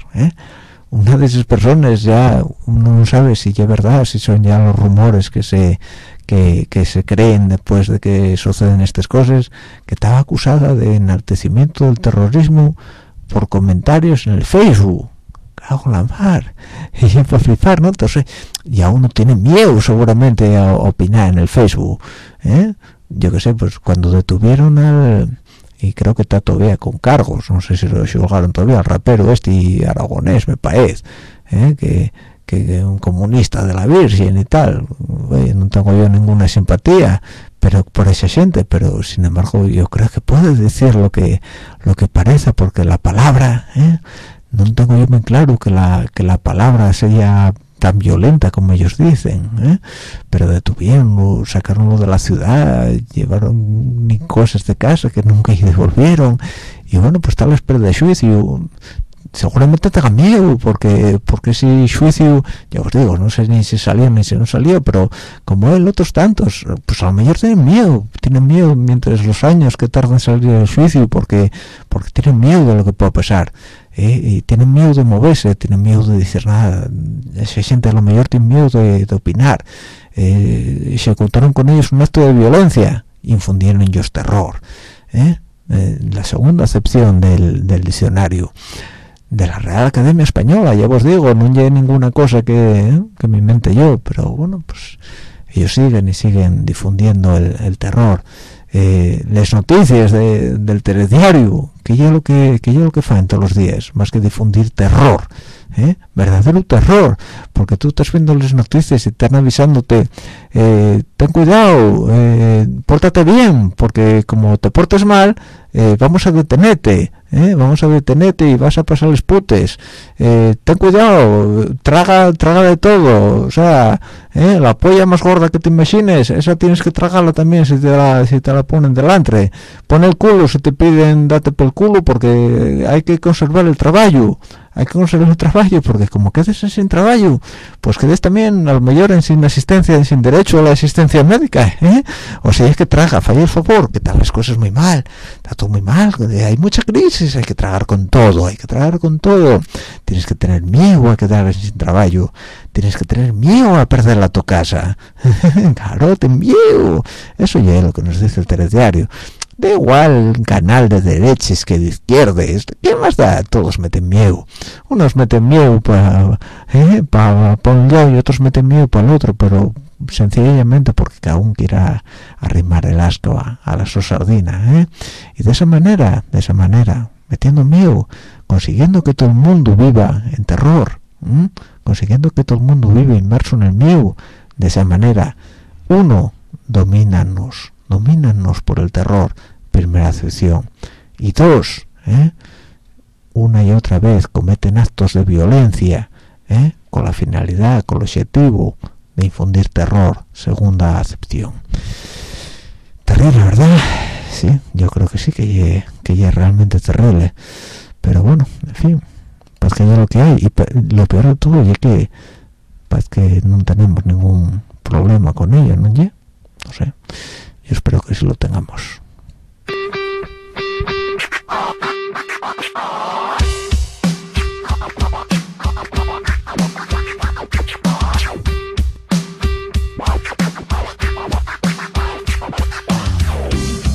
una de esas personas ya uno no sabe si es verdad si son ya los rumores que se que, se creen después de que suceden estas cosas que estaba acusada de enaltecimiento del terrorismo por comentarios en el Facebook. Cago la mar. Y para flipar no entonces ya uno tiene miedo seguramente a opinar en el Facebook ¿eh? yo qué sé pues cuando detuvieron al y creo que está todavía con cargos no sé si lo juzgaron todavía el rapero este y aragonés me parece ¿eh? que, que un comunista de la Virgen y tal no tengo yo ninguna simpatía pero por esa gente pero sin embargo yo creo que puede decir lo que lo que parece porque la palabra ¿eh? no tengo yo bien claro que la que la palabra sea tan violenta como ellos dicen ¿eh? pero detuvieron sacaron de la ciudad llevaron ni cosas de casa que nunca devolvieron y bueno pues tal espera de juicio seguramente tenga miedo porque porque si juicio ya os digo no sé ni si salía ni si no salió pero como él otros tantos pues a lo mejor tienen miedo tienen miedo mientras los años que tardan en salir el juicio porque porque tienen miedo de lo que pueda pasar ¿eh? y tienen miedo de moverse, tienen miedo de decir nada, se siente a lo mejor tienen miedo de, opinar, eh, se contaron con ellos un acto de violencia, infundieron ellos terror. ¿eh? la segunda acepción del, diccionario de la Real Academia Española, ya os digo, no hay ninguna cosa que, que me invente yo, pero bueno, pues ellos siguen y siguen difundiendo el terror. Eh, las noticias del telediario que yo lo que que yo lo que fan todos los días más que difundir terror ¿eh? verdadero terror porque tú estás viendo las noticias y están avisándote eh, ten cuidado eh, pórtate bien porque como te portes mal vamos a detenerte vamos a detenerte y vas a pasar los putes. Ten cuidado traga traga de todo. O sea la polla más gorda que te imagines esa tienes que tragarla también si te la, si te la ponen delante. Pon el culo si te piden date por el culo porque hay que conservar el trabajo hay que conseguir un trabajo porque como quedes sin trabajo pues quedes también a lo mejor en sin asistencia sin derecho a la asistencia médica ¿eh? o sea es que traga falla el favor que están las cosas muy mal está todo muy mal hay mucha crisis hay que tragar con todo hay que tragar con todo. Tienes que tener miedo a quedar sin trabajo tienes que tener miedo a perder la tu casa. Claro ten miedo. Eso ya es lo que nos dice el telediario da igual canal de derechas que de izquierdas ¿qué más da? todos meten miedo unos meten miedo para eh, para un lado y otros meten miedo para el otro pero sencillamente porque cada uno quiera arrimar el asco a, la su sardina ¿eh? y de esa manera de esa manera metiendo miedo consiguiendo que todo el mundo viva en terror consiguiendo que todo el mundo viva inmerso en el miedo de esa manera uno domínanos domínanos por el terror, primera acepción. Y dos, ¿eh? una y otra vez cometen actos de violencia, ¿eh? con la finalidad, con el objetivo de infundir terror, segunda acepción. Terrible, ¿verdad? Sí, yo creo que sí, que ya es realmente terrible. Pero bueno, en fin, pues que ya lo que hay. Y lo peor de todo es que, pues que no tenemos ningún problema con ello, ¿no? no sé yo espero que sí lo tengamos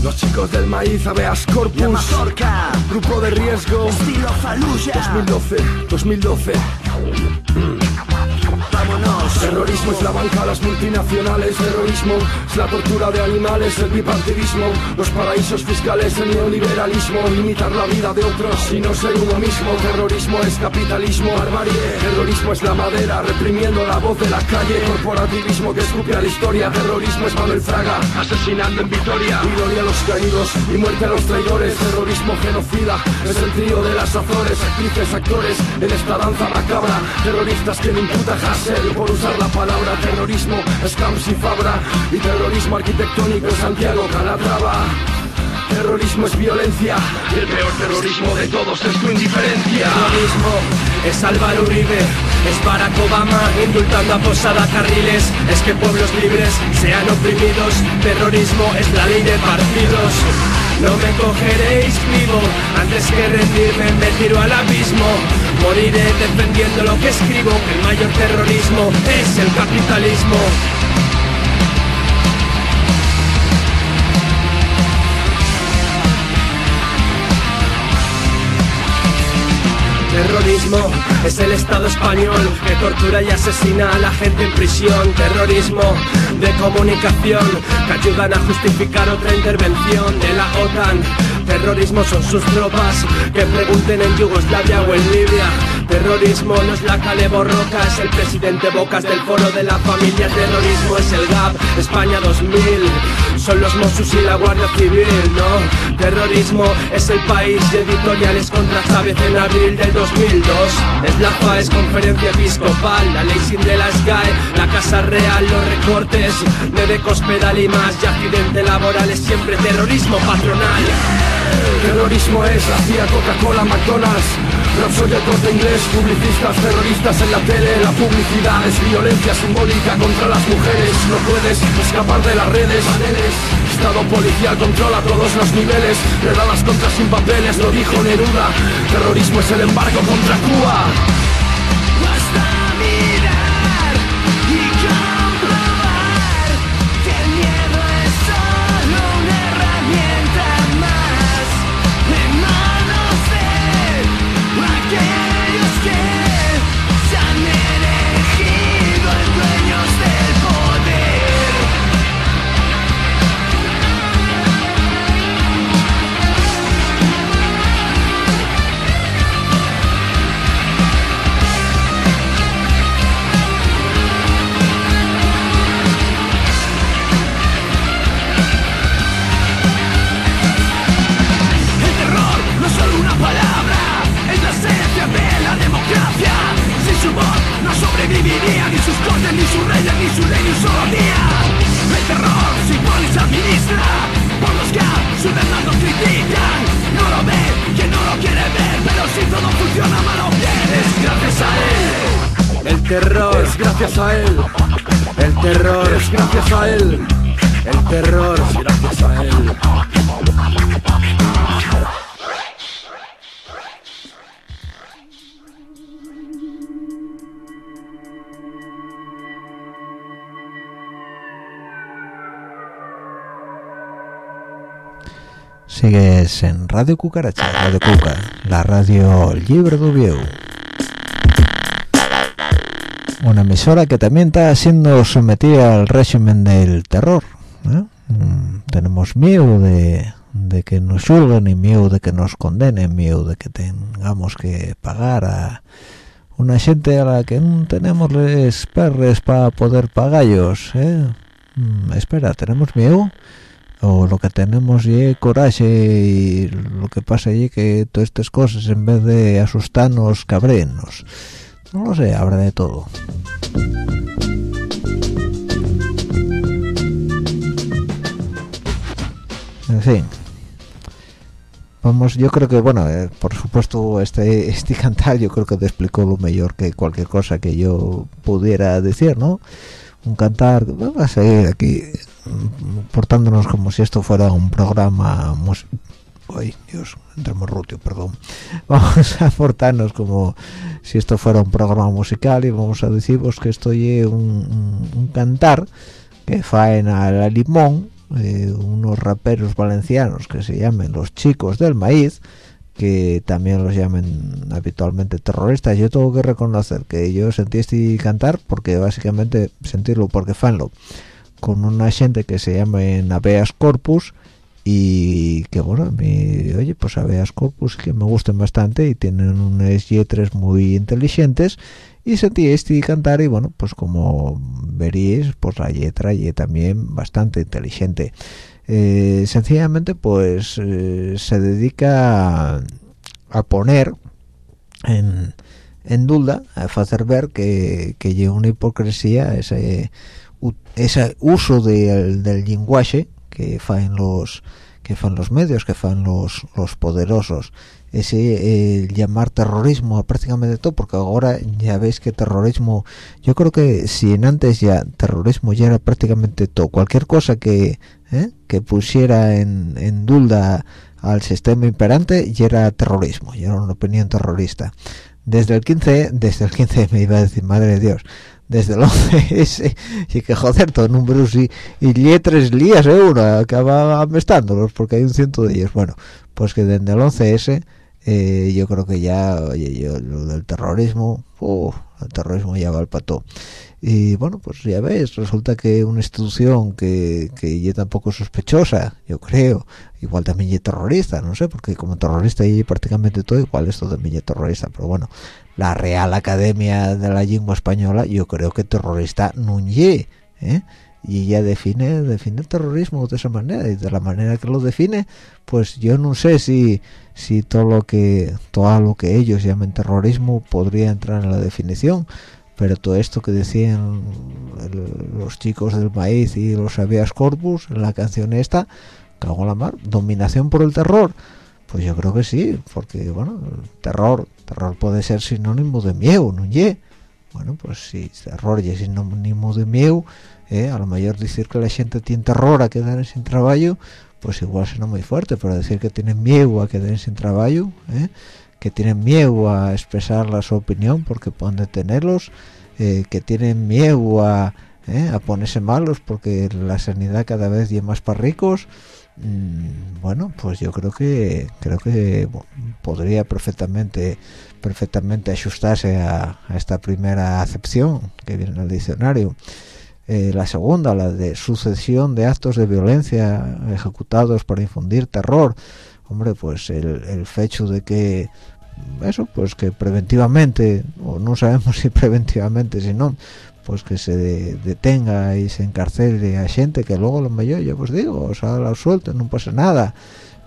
Los chicos del maíz, Aveas Corpus, Mazorca, grupo de riesgo, estilo Fallujah. 2012, 2012. Terrorismo es la banca, las multinacionales, terrorismo. Es la tortura de animales, el bipartidismo, los paraísos fiscales, el neoliberalismo, limitar la vida de otros y no ser uno mismo. Terrorismo es capitalismo, barbarie, terrorismo es la madera, reprimiendo la voz de la calle, corporativismo que escupe a la historia, terrorismo es Manuel Fraga, asesinando en Vitoria, y a los caídos y muerte a los traidores, terrorismo genocida, es el trío de las Azores, actrices, actores, en esta danza macabra, terroristas que le imputa Hassel por usar la palabra terrorismo, Scams y Fabra, y terrorismo arquitectónico Santiago Calatrava. Terrorismo es violencia y el peor terrorismo de todos es tu indiferencia. Terrorismo es Álvaro Uribe, es Barack Obama indultando a Posada Carriles, es que pueblos libres sean oprimidos, terrorismo es la ley de partidos. No me cogeréis vivo, antes que rendirme me tiro al abismo. Moriré defendiendo lo que escribo, el mayor terrorismo es el capitalismo. Terrorismo es el Estado español que tortura y asesina a la gente en prisión. Terrorismo de comunicación que ayudan a justificar otra intervención de la OTAN. Terrorismo son sus tropas que pregunten en Yugoslavia o en Libia. Terrorismo no es la Cale Borroca, es el presidente Bocas del foro de la familia. Terrorismo es el GAP, España 2000. Son los Mossos y la Guardia Civil, ¿no? Terrorismo es el país de editoriales contra Chávez en abril del 2002. Es la FAES, conferencia episcopal, la ley sin de la SGAE, la Casa Real, los recortes de Decospedal y más. Y accidente laboral es siempre terrorismo patronal. Terrorismo es la CIA, Coca-Cola, McDonald's el corte inglés, publicistas, terroristas en la tele La publicidad es violencia simbólica contra las mujeres No puedes escapar de las redes paneles. Estado policial controla todos los niveles Redadas contra sin papeles, lo dijo Neruda Terrorismo es el embargo contra Cuba terror, Es gracias a él, el terror, es gracias a él. El terror. Es gracias a él. Sigues en Radio Cucaracha, Radio Cuca, la radio libre de. Una emisora que también está siendo sometida al régimen del terror. ¿eh? Mm, Tenemos miedo de, que nos juzguen y miedo de que nos condenen, miedo de que tengamos que pagar a una gente a la que no tenemos les para poder pagallos. ¿eh? Mm, espera, ¿tenemos miedo? o lo que tenemos y coraje y lo que pasa allí que todas estas cosas en vez de asustarnos cabrenos no lo sé habrá de todo. En fin. Vamos yo creo que bueno eh, por supuesto este este cantar yo creo que te explicó lo mejor que cualquier cosa que yo pudiera decir no un cantar vamos a seguir aquí mm, portándonos como si esto fuera un programa Ay, Dios, entremos rutio, perdón. Vamos a portarnos como si esto fuera un programa musical y vamos a deciros que esto es un, cantar que faen a la limón eh, unos raperos valencianos que se llaman los chicos del maíz que también los llaman habitualmente terroristas yo tengo que reconocer que yo sentí este cantar porque básicamente sentirlo porque fanlo con una gente que se llama Habeas Corpus y que bueno, mí, oye, pues Habeas Corpus que me gustan bastante y tienen unas letras muy inteligentes y sentí este cantar y bueno, pues como veréis, pues la letra y también bastante inteligente. Eh, sencillamente pues eh, se dedica a, poner en, duda, a hacer ver que, que lleva una hipocresía ese, ese uso del, del lenguaje que fan los que fan los medios, que fan los, los poderosos. Ese eh, llamar terrorismo a prácticamente todo porque ahora ya veis que terrorismo yo creo que si en antes ya terrorismo ya era prácticamente todo. Cualquier cosa que ¿eh? que pusiera en, en duda al sistema imperante ya era terrorismo ya era una opinión terrorista. Desde el 15 desde el 15 me iba a decir madre de Dios desde el 11 ese y que joder todos números y, y letras lías eh, uno acaba amestándolos porque hay un ciento de ellos. Bueno pues que desde el 11 ese eh, yo creo que ya oye yo lo del terrorismo uf, el terrorismo ya va al pato y bueno pues ya ves resulta que una institución que que ya tampoco es sospechosa yo creo igual también ya terrorista no sé porque como terrorista y prácticamente todo igual esto también ya terrorista pero bueno la Real Academia de la Lengua Española yo creo que terrorista no ¿eh? y ella define define el terrorismo de esa manera y de la manera que lo define pues yo no sé si si todo lo que todo lo que ellos llamen terrorismo podría entrar en la definición pero todo esto que decían el- los chicos del maíz y los habeas corpus en la canción esta cago en la mar dominación por el terror. Pues yo creo que sí porque bueno terror terror puede ser sinónimo de miedo no ye bueno pues si terror es sinónimo de miedo eh, a lo mejor decir que la gente tiene terror a quedar sin trabajo pues igual suena muy fuerte pero decir que tienen miedo a quedar sin trabajo eh, que tienen miedo a expresar la su opinión porque pueden detenerlos eh, que tienen miedo a, eh, a ponerse malos porque la sanidad cada vez lleva más para ricos Mm, bueno pues yo creo que creo que podría perfectamente perfectamente ajustarse a, a esta primera acepción que viene en el diccionario. Eh, la segunda la de sucesión de actos de violencia ejecutados para infundir terror. Hombre pues el, el hecho de que eso pues que preventivamente o no sabemos si preventivamente si no pues que se de- detenga y se encarcele a gente que luego lo mejor yo pues digo o sea la suelta no pasa nada.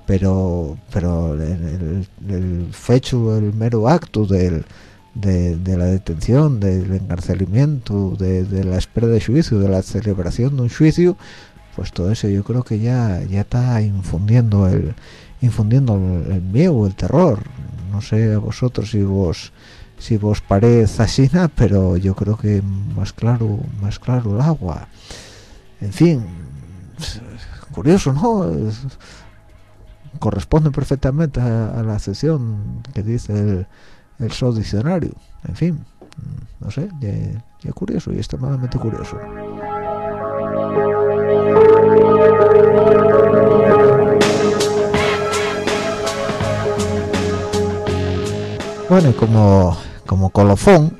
Pero pero el, el, fecho el mero acto del de, la detención del encarcelamiento de, la espera de juicio de la celebración de un juicio pues todo eso yo creo que ya ya está infundiendo el infundiendo el miedo el terror no sé a vosotros si vos si vos parece asina pero yo creo que más claro más claro el agua. En fin curioso no Es- corresponde perfectamente a, la sección que dice el, el so diccionario. En fin no sé ya, ya curioso y extremadamente curioso bueno como como colofón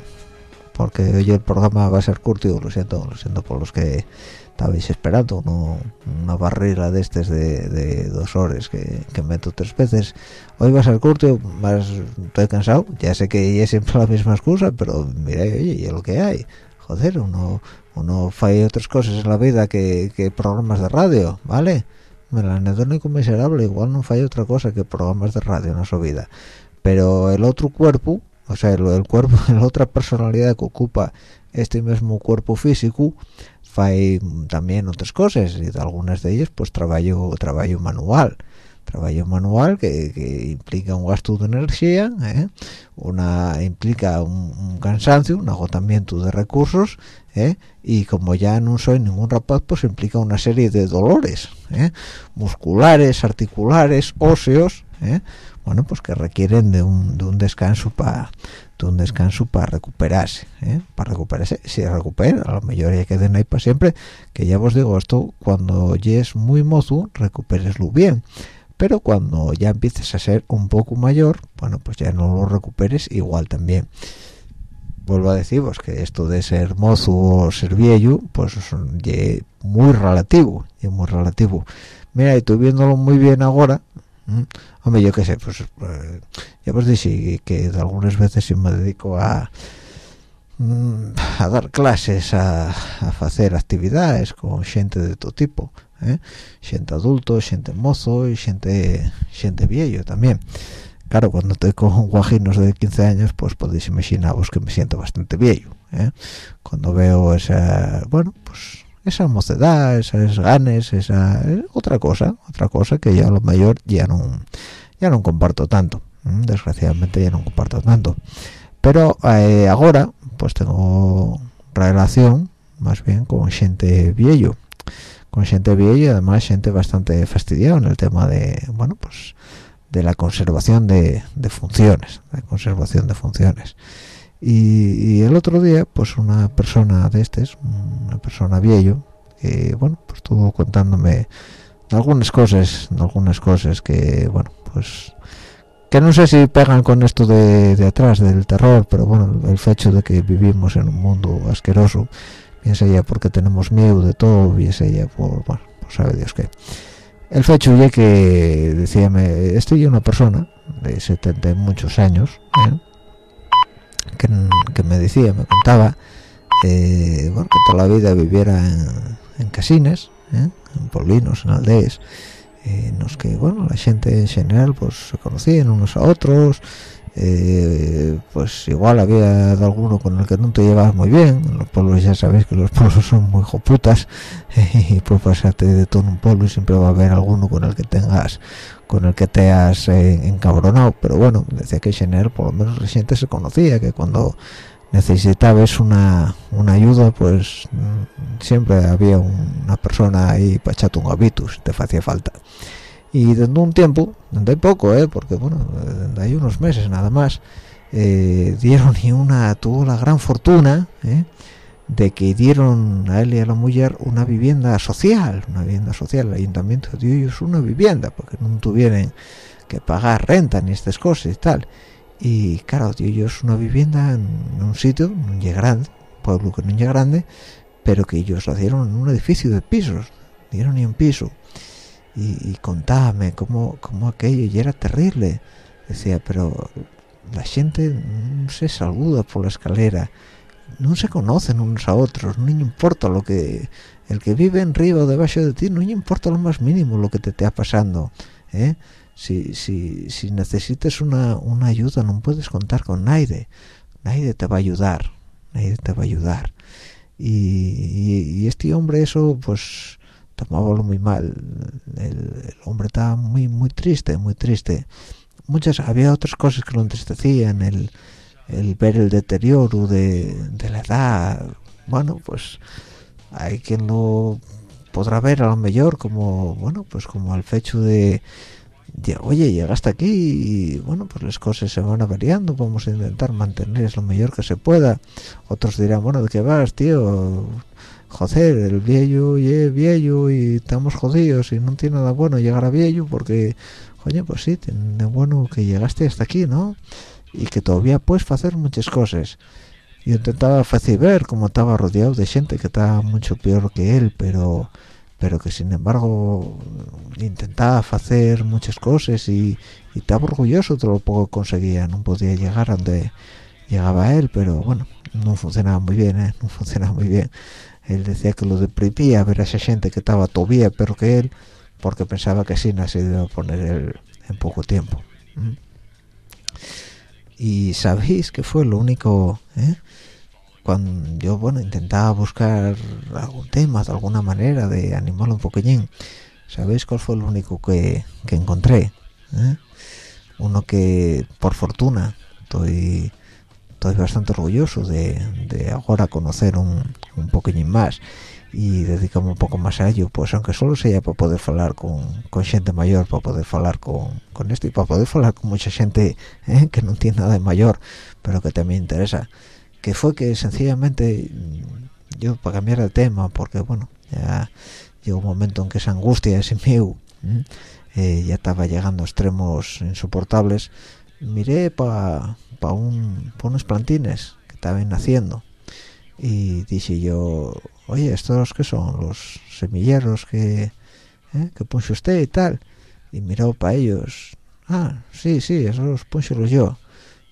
porque hoy el programa va a ser curto lo siento lo siento por los que estabais esperando no, una barrera de estos de, de dos horas que, que meto tres veces. Hoy va a ser curto más estoy cansado ya sé que es siempre la misma excusa pero mira oye y lo que hay. Joder uno uno falla otras cosas en la vida que, que programas de radio vale el anedónico miserable igual no falla otra cosa que programas de radio en su vida pero el otro cuerpo o sea el, el cuerpo la otra personalidad que ocupa este mismo cuerpo físico fai también otras cosas y algunas de ellas pues trabajo trabajo manual trabajo manual que, que implica un gasto de energía ¿eh? una implica un, un cansancio un agotamiento de recursos ¿eh? y como ya no soy ningún rapaz pues implica una serie de dolores ¿eh? musculares articulares óseos ¿eh? bueno pues que requieren de un, de un descanso para de un descanso para recuperarse ¿eh? para recuperarse si recupera a lo mejor ya queden ahí para siempre que ya os digo esto cuando ya es muy mozo recupereslo bien pero cuando ya empieces a ser un poco mayor bueno pues ya no lo recuperes igual también vuelvo a deciros que esto de ser mozo o ser viejo pues es muy relativo y muy relativo mira y estoy viéndolo muy bien ahora hombre yo qué sé pues eh, ya os dije que algunas veces me dedico a mm, a dar clases a, a hacer actividades con gente de todo tipo ¿eh? gente adulto gente mozo y gente gente viejo también claro cuando estoy con guajinos de 15 años pues podéis imaginaros que me siento bastante viejo ¿eh? cuando veo esa bueno pues esa mocedad, esas ganes, esa otra cosa, otra cosa que ya a lo mayor ya no ya no comparto tanto, desgraciadamente ya no comparto tanto. Pero eh, ahora pues tengo relación más bien con gente viejo, con gente viejo y además gente bastante fastidiada en el tema de, bueno, pues de la conservación de funciones, de conservación de funciones. Y, el otro día pues una persona de estos una persona viejo que bueno pues estuvo contándome algunas cosas algunas cosas que bueno pues que no sé si pegan con esto de, de atrás del terror pero bueno el hecho de que vivimos en un mundo asqueroso bien sea porque tenemos miedo de todo bien sea por bueno pues sabe Dios qué el hecho ya que decíame estoy una persona de 70 muchos años ¿eh? Que, me decía, me contaba, eh, bueno, que toda la vida viviera en, casines, ¿eh? en polinos, en aldeas, en los que, bueno, la gente en general pues se conocían unos a otros, eh, pues igual había alguno con el que no te llevabas muy bien. Los pueblos ya sabéis que los pueblos son muy joputas y pues pasarte de todo un pueblo y siempre va a haber alguno con el que tengas con el que te has eh, encabronado. Pero bueno decía que en general por lo menos la gente se conocía que cuando necesitabas una, una ayuda pues mm, siempre había una persona ahí para echarte un habitus te hacía falta y desde un tiempo, desde poco, ¿eh? porque bueno, desde hay unos meses nada más, eh, dieron y una, tuvo la gran fortuna ¿eh? de que dieron a él y a la mujer una vivienda social, una vivienda social, el ayuntamiento dio ellos una vivienda, porque no tuvieran que pagar renta ni estas cosas y tal. Y claro, dio ellos una vivienda en un sitio, no es grande, pueblo que no es grande, pero que ellos la dieron en un edificio de pisos, dieron ni un piso y, y cómo, cómo aquello y era terrible decía pero la gente no se saluda por la escalera no se conocen unos a otros no importa lo que el que vive en arriba o debajo de ti no importa lo más mínimo lo que te esté pasando ¿eh? si, si, si necesitas una, una ayuda no puedes contar con nadie nadie te va a ayudar nadie te va a ayudar y, y este hombre eso pues tomábalo muy mal. El, hombre estaba muy muy triste muy triste. Muchas había otras cosas que lo entristecían el, el ver el deterioro de, de, la edad. Bueno pues hay quien lo podrá ver a lo mejor como bueno pues como al fecho de, de oye llegaste aquí y bueno pues las cosas se van variando vamos a intentar mantener lo mejor que se pueda otros dirán bueno de qué vas tío joder, el viejo y es viejo y estamos jodidos y no tiene nada bueno llegar a viejo porque, oye, pues sí, tiene bueno que llegaste hasta aquí, ¿no? Y que todavía puedes hacer muchas cosas. Yo intentaba hacer ver como estaba rodeado de gente que estaba mucho peor que él, pero pero que sin embargo intentaba hacer muchas cosas y, y estaba orgulloso de lo poco que conseguía. No podía llegar donde llegaba él, pero bueno, no funcionaba muy bien, ¿eh? No funcionaba muy bien él decía que lo deprimía ver a esa gente que estaba todavía peor que él porque pensaba que sí se iba a poner él en poco tiempo y sabéis que fue lo único ¿eh? cuando yo bueno intentaba buscar algún tema de alguna manera de animarlo un poquillín sabéis cuál fue el único que, que encontré ¿Eh? uno que por fortuna estoy estoy bastante orgulloso de, de ahora conocer un, un poquillín más y dedicarme un poco más a ello pues aunque solo sea para poder hablar con, con gente mayor para poder hablar con, con esto y para poder hablar con mucha gente ¿eh? que no tiene nada de mayor pero que también interesa que fue que sencillamente yo para cambiar el tema porque bueno ya llegó un momento en que esa angustia ese mío eh, ya estaba llegando a extremos insoportables miré para pa un, pa unos plantines que estaban naciendo y dije yo oye estos que son los semilleros que eh, que puso usted y tal y miró para ellos ah sí sí esos puse los yo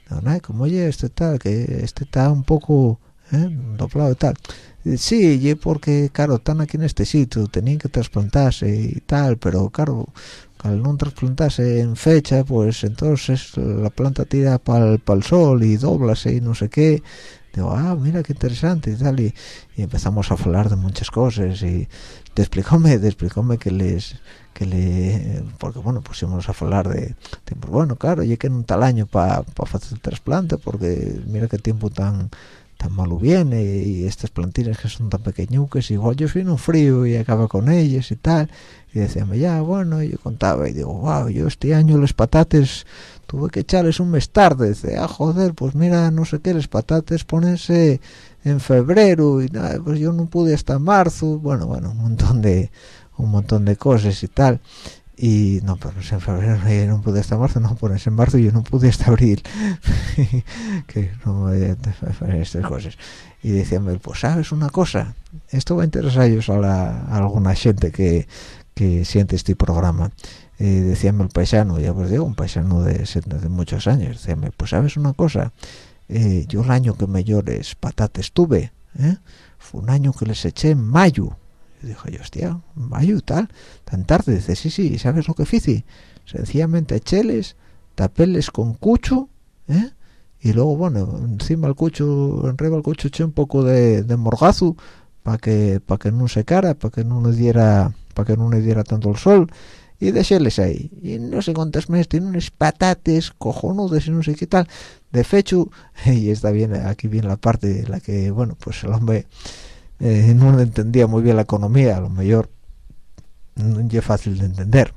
no, no, como oye este tal que este está un poco eh, doblado y tal sí y porque claro están aquí en este sitio tenían que trasplantarse y tal pero claro al no trasplantarse en fecha pues entonces la planta tira para el sol y doblase y no sé qué. Digo ah mira qué interesante y tal y, empezamos a hablar de muchas cosas y te te que les que le porque bueno pusimos a hablar de, bueno claro que en un tal año para pa hacer el trasplante porque mira qué tiempo tan tan malo viene y estas plantines que son tan pequeñuques igual yo soy un frío y acaba con ellas y tal y decíame ya bueno y yo contaba y digo wow yo este año las patates tuve que echarles un mes tarde dice ah joder pues mira no sé qué las patates ponerse en febrero y pues yo no pude hasta marzo bueno bueno un montón de un montón de cosas y tal y no ponerse en febrero yo no pude hasta marzo no ponerse en marzo yo no pude hasta abril. Que no estas cosas. Y decían pues sabes una cosa esto va a interesar a, la, a alguna gente que, que siente este programa eh, decíame el paisano ya pues digo un paisano de, de muchos años. Decíame pues sabes una cosa eh, yo el año que mejores patates tuve ¿eh? fue un año que les eché en mayo y dije yo hostia mayo tal tan tarde dice sí sí sabes lo que hice sencillamente echeles tapeles con cucho ¿eh? y luego bueno encima el cucho arriba el cucho eché un poco de, de morgazo para que para que no secara para que no le diera para que no le diera tanto el sol. Y déjeles ahí. Y no sé cuántas meses tiene unos patates cojonudos y no sé qué tal. De fecho y está bien aquí viene la parte en la que bueno pues el hombre eh, no entendía muy bien la economía a lo mejor no es fácil de entender.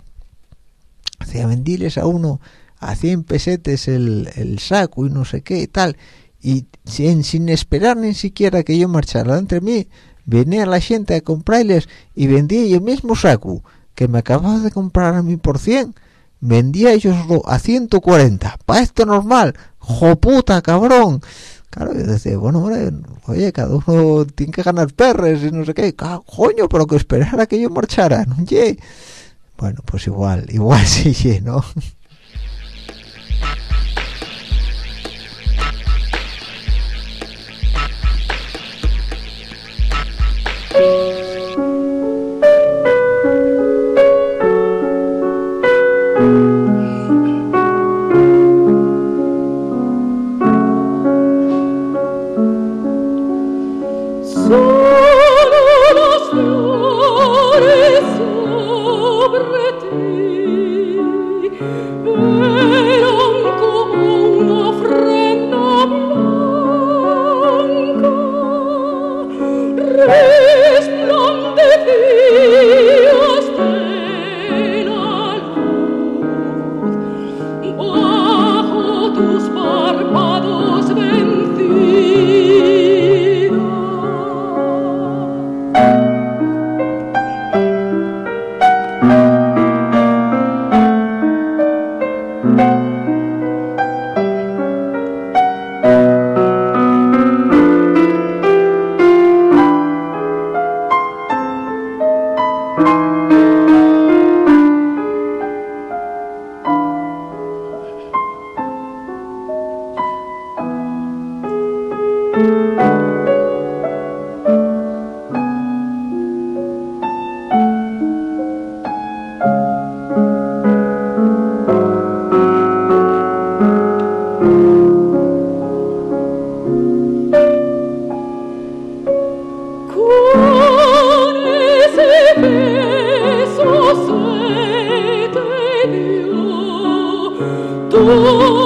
Hacía vendiles a uno a 100 pesetes el, saco y no sé qué y tal y sin, sin esperar ni siquiera que yo marchara entre mí venía la gente a comprarles y vendía yo mismo saco que me acababa de comprar a mí por 100 vendía ellos a 140 para esto normal. Joputa cabrón Claro, yo decía, bueno, hombre, oye, cada uno tiene que ganar perres y no sé qué. Ah, coño, pero que esperara que ellos marcharan, oye. Bueno, pues igual, igual sí, ¿no? Todo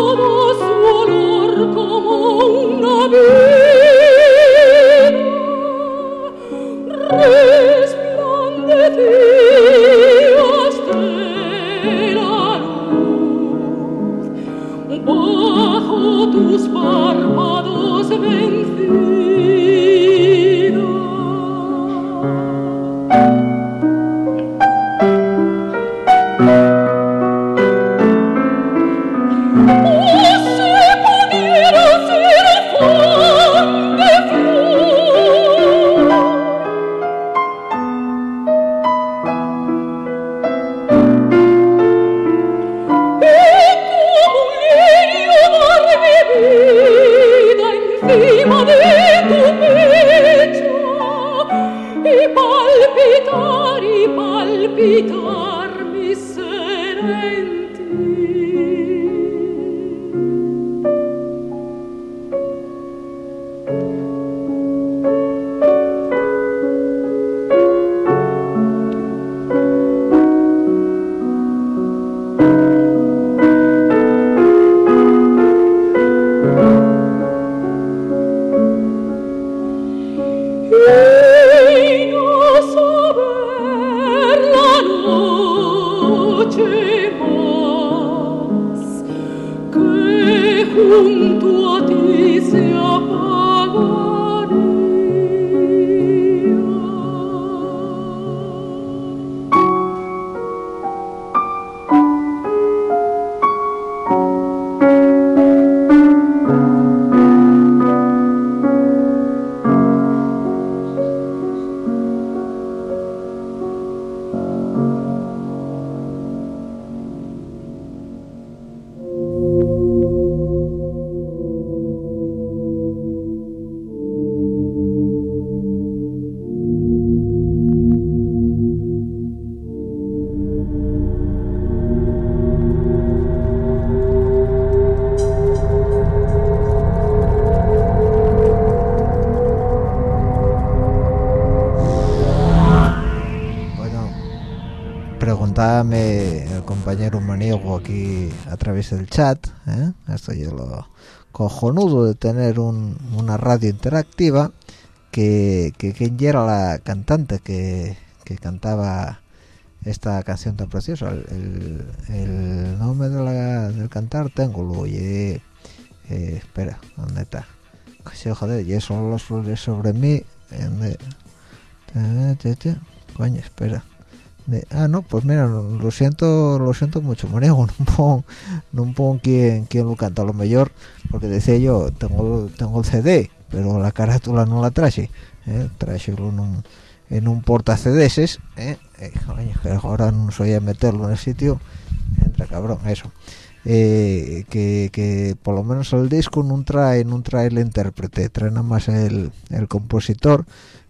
través del chat, ¿eh? esto yo lo cojonudo de tener un- una radio interactiva, que, que quién era la cantante que, que cantaba esta canción tan preciosa. El, el- nombre de la- del cantar tengo, lo oye, eh, espera, ¿dónde está? Sí, joder, y son las flores sobre mí. Coño, espera. Ah, no, pues mira, lo siento, lo siento mucho, Mariego, no pongo, no pongo quién, quién lo canta, lo mejor, porque decía yo, tengo, tengo el CD, pero la carátula no la traje, ¿eh? traje en un, en un porta CDs, ¿eh? Eh, ahora no soy a meterlo en el sitio, entra cabrón, eso. Eh, que, que por lo menos el disco no trae no trae el intérprete trae nada más el, el compositor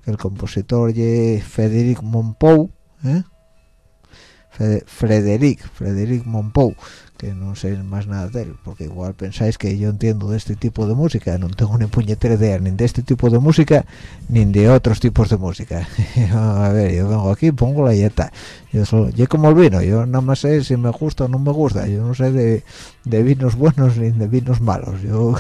el compositor es Frédéric Monpou ¿eh? Frederic Frederic Monpou que no sé más nada de él porque igual pensáis que yo entiendo de este tipo de música no tengo ni puñetera idea ni de este tipo de música ni de otros tipos de música. A ver yo vengo aquí pongo la yeta. Yo solo yo como el vino yo nada más sé si me gusta o no me gusta yo no sé de, de vinos buenos ni de vinos malos yo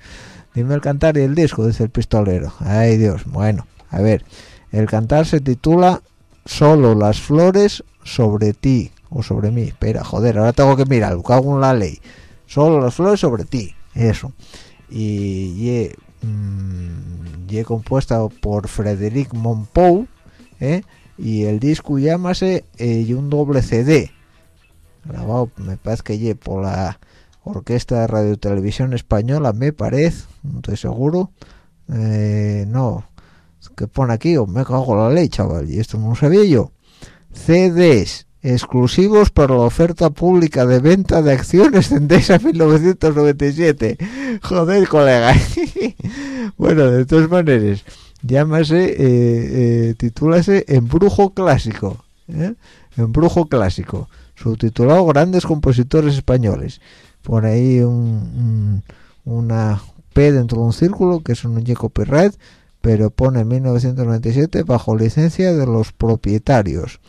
dime el cantar y el disco dice el pistolero. Ay dios bueno a ver el cantar se titula solo las flores sobre ti o sobre mí. Espera joder ahora tengo que mirar hago en la ley. Solo las flores sobre ti eso. Y ye, mm, ye compuesta por Frederic Monpou ¿eh? y el disco llámase eh, y un doble CD grabado me parece que ye por la Orquesta de Radio Televisión Española me parece no estoy seguro. Eh, no que pone aquí o me cago la ley chaval y esto no sabía yo. CDs exclusivos para la oferta pública de venta de acciones de Endesa 1997 joder colega. Bueno de todas maneras llámase eh, eh, titúlase Embrujo Clásico ¿eh? Embrujo Clásico subtitulado Grandes Compositores Españoles. Pone ahí un, un- una P dentro de un círculo que es un copyright pero pone 1997 bajo licencia de los propietarios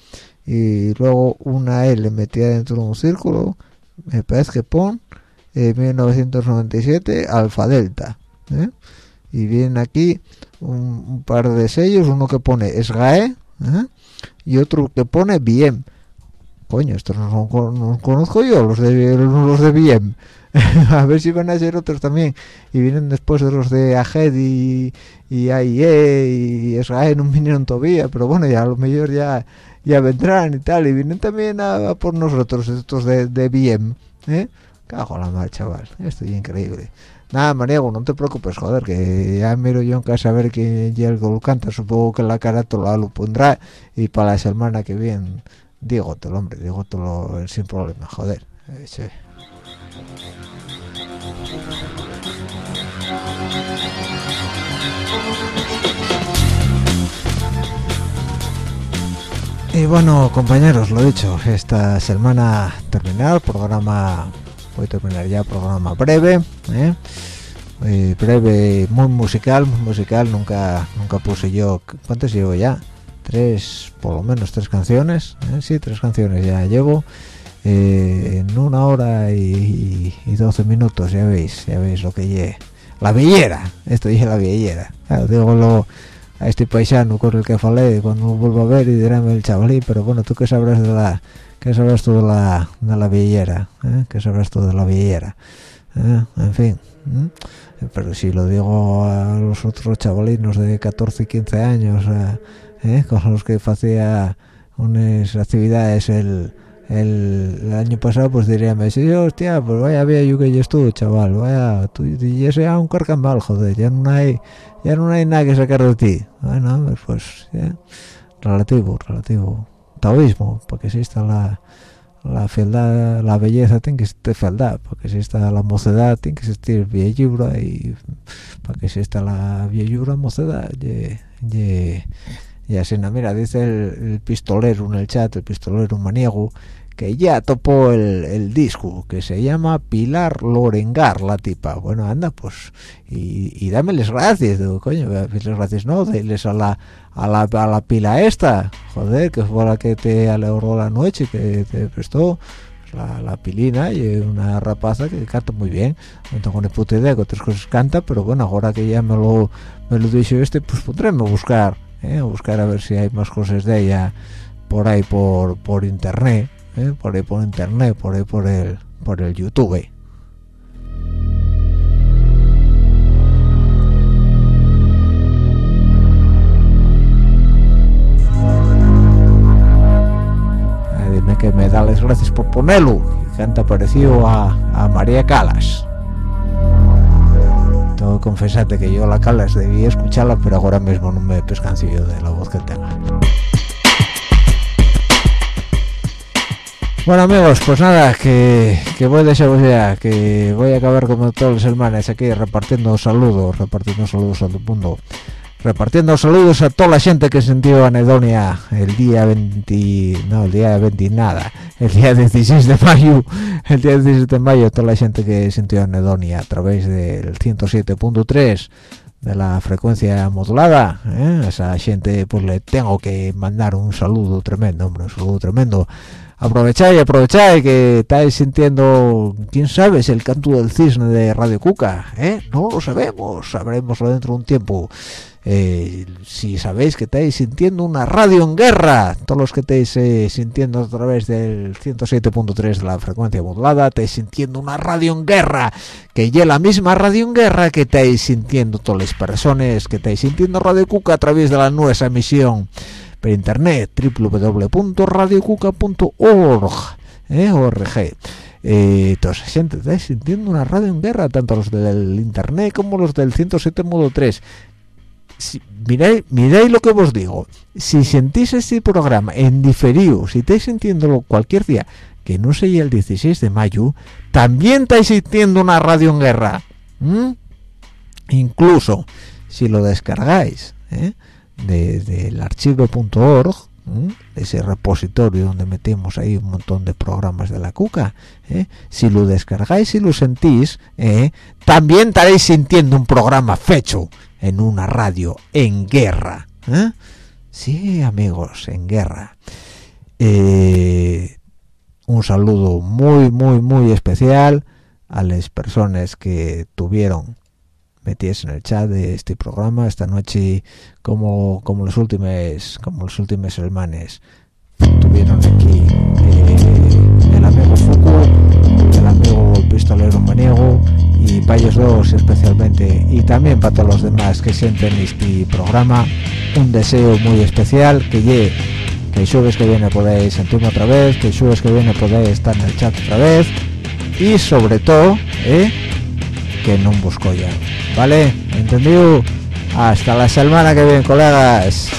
y luego una L metida dentro de un círculo me parece que pone en 1997 Alfa Delta ¿eh? y vienen aquí un, par de sellos uno que pone SGAE ¿eh? y otro que pone BIEM coño estos no los conozco yo los de los de BIEM a ver si van a ser otros también. Y vienen después de los de AGED y, y AIE y SGAE no vinieron todavía pero bueno ya a lo mejor ya ya vendrán y tal. Y vienen también a, por nosotros estos de, de BIEM ¿eh? cago la mar chaval esto es increíble. Nada Mariego no te preocupes joder que ya miro yo en casa a ver quién ya el gol canta. Supongo que la carátula lo pondrá y para la semana que viene dígotelo hombre dígotelo sin problema joder. Eh, sí. Y bueno, compañeros, lo dicho, esta semana terminar, programa, voy a terminar ya, programa breve, ¿eh? Breve, muy musical, muy musical, nunca nunca puse yo, ¿cuántas llevo ya? Tres, por lo menos tres canciones, ¿eh? sí, tres canciones ya llevo, eh, en una hora y, 12 minutos, ya veis, ya veis lo que lle. La villera, esto dije la villera, claro, digo lo a este paisano con el que falé cuando lo vuelvo a ver y dirán el chavalín pero bueno tú qué sabrás de la qué sabrás tú de la de la villera ¿eh? qué sabrás tú de la villera ¿Eh? en fin ¿eh? pero si lo digo a los otros chavalinos de 14 y 15 años eh, ¿eh? con los que hacía unas actividades el, el, año pasado pues diríame sí hostia pues vaya viejo que yo estuve chaval vaya tú y ese a un carcambal joder ya no hay ya no hay nada que sacar de ti bueno pues ya. relativo relativo taoísmo porque exista la la fealdad la belleza tiene que existir fealdad porque exista la mocedad tiene que existir viejura y para que exista la viejura mocedad y, y, y así no mira dice el, el pistolero en el chat el pistolero maniego que ya topó el, el disco que se llama Pilar Lorengar la tipa bueno anda pues y, y dámeles gracias digo, coño gracias no deles a la a la, a la pila esta joder que fue la que te alegró la noche que te prestó la, la pilina y una rapaza que canta muy bien no tengo ni puta idea que otras cosas canta pero bueno ahora que ya me lo me lo dicho este pues pondremos a buscar ¿eh? buscar a ver si hay más cosas de ella por ahí por por internet ¿eh? por ahí por internet por ahí por el por el youtube. Dime que me da las gracias por ponerlo. Y canta parecido a, a María Calas. Tengo que confesarte que yo la Calas debí escucharla pero ahora mismo no me pescancio de la voz que tenga Bueno amigos, pues nada, que, que voy desearos ya, que voy a acabar como todas las semanas aquí repartiendo saludos, repartiendo saludos a todo el mundo, repartiendo saludos a toda la gente que sintió anedonia el día 20, no, el día 20 nada, el día 16 de mayo, el día 16 de mayo, toda la gente que sintió anedonia a través del 107.3 de la frecuencia modulada, ¿eh? a esa gente pues le tengo que mandar un saludo tremendo, hombre, un saludo tremendo aprovecháis, aprovecháis que estáis sintiendo, quién sabe, el canto del cisne de Radio Cuca, ¿eh? No lo sabemos, sabremoslo dentro de un tiempo. Eh, si sabéis que estáis sintiendo una radio en guerra, todos los que estáis eh, sintiendo a través del 107.3 de la frecuencia modulada, estáis sintiendo una radio en guerra, que ya la misma radio en guerra que estáis sintiendo todas las personas, que estáis sintiendo Radio Cuca a través de la nueva emisión por internet www.radiocuca.org eh, org. Eh, toda esa está sintiendo una radio en guerra tanto los del internet como los del 107 modo 3 si, miráis, lo que os digo. Si sentís este programa en diferido si estáis sintiéndolo cualquier día que no sea el 16 de mayo también estáis sintiendo una radio en guerra incluso si lo descargáis ¿eh? Desde el archivo.org ese repositorio donde metemos ahí un montón de programas de la cuca ¿eh? si lo descargáis y lo sentís ¿eh? también estaréis sintiendo un programa fecho en una radio en guerra ¿eh? sí amigos en guerra un saludo muy muy muy especial a las personas que tuvieron metidas en el chat de este programa esta noche como como los últimos como los últimos hermanes tuvieron aquí eh, el amigo Foucault el amigo pistolero maniego y ellos dos especialmente y también para todos los demás que sienten este programa un deseo muy especial que llegue que el jueves que viene podéis sentirme otra vez que el jueves que viene podéis estar en el chat otra vez y sobre todo ¿eh? Que no busco ya. Vale entendido hasta la semana que viene colegas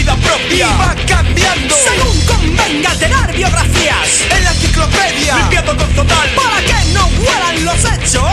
vida propia. Y va cambiando. Según convenga tener biografías en la enciclopedia. Limpiando con total. Para que no vuelan los hechos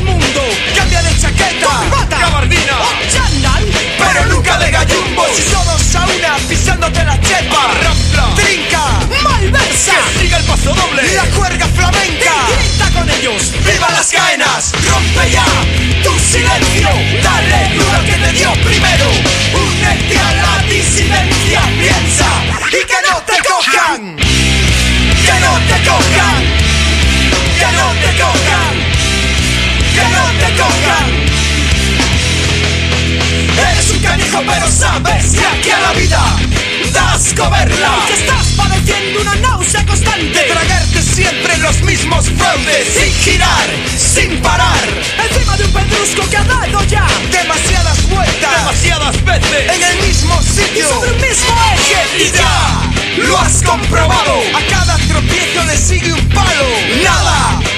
mundo. Cambia de chaqueta gabardina o chándal pero nunca de gallumbos y todos a una pisándote la chepa rampla trinca malversa. Que siga el paso doble. La cuerda flamenca. Grita con ellos viva las caenas. Rompe ya tu silencio. Dale duro que te dio primero. Únete a la disidencia piensa. Y que no te cojan. Que no te cojan. Que no te cojan no te cojan Eres un canijo pero sabes que aquí a la vida das comerla Que estás padeciendo una náusea constante. De tragarte siempre los mismos fraudes Sin girar, sin parar. Encima de un pedrusco que ha dado ya Demasiadas vueltas Demasiadas veces En el mismo sitio. Y sobre un mismo eje. Y ya lo has comprobado. A cada tropiezo le sigue un palo. Nada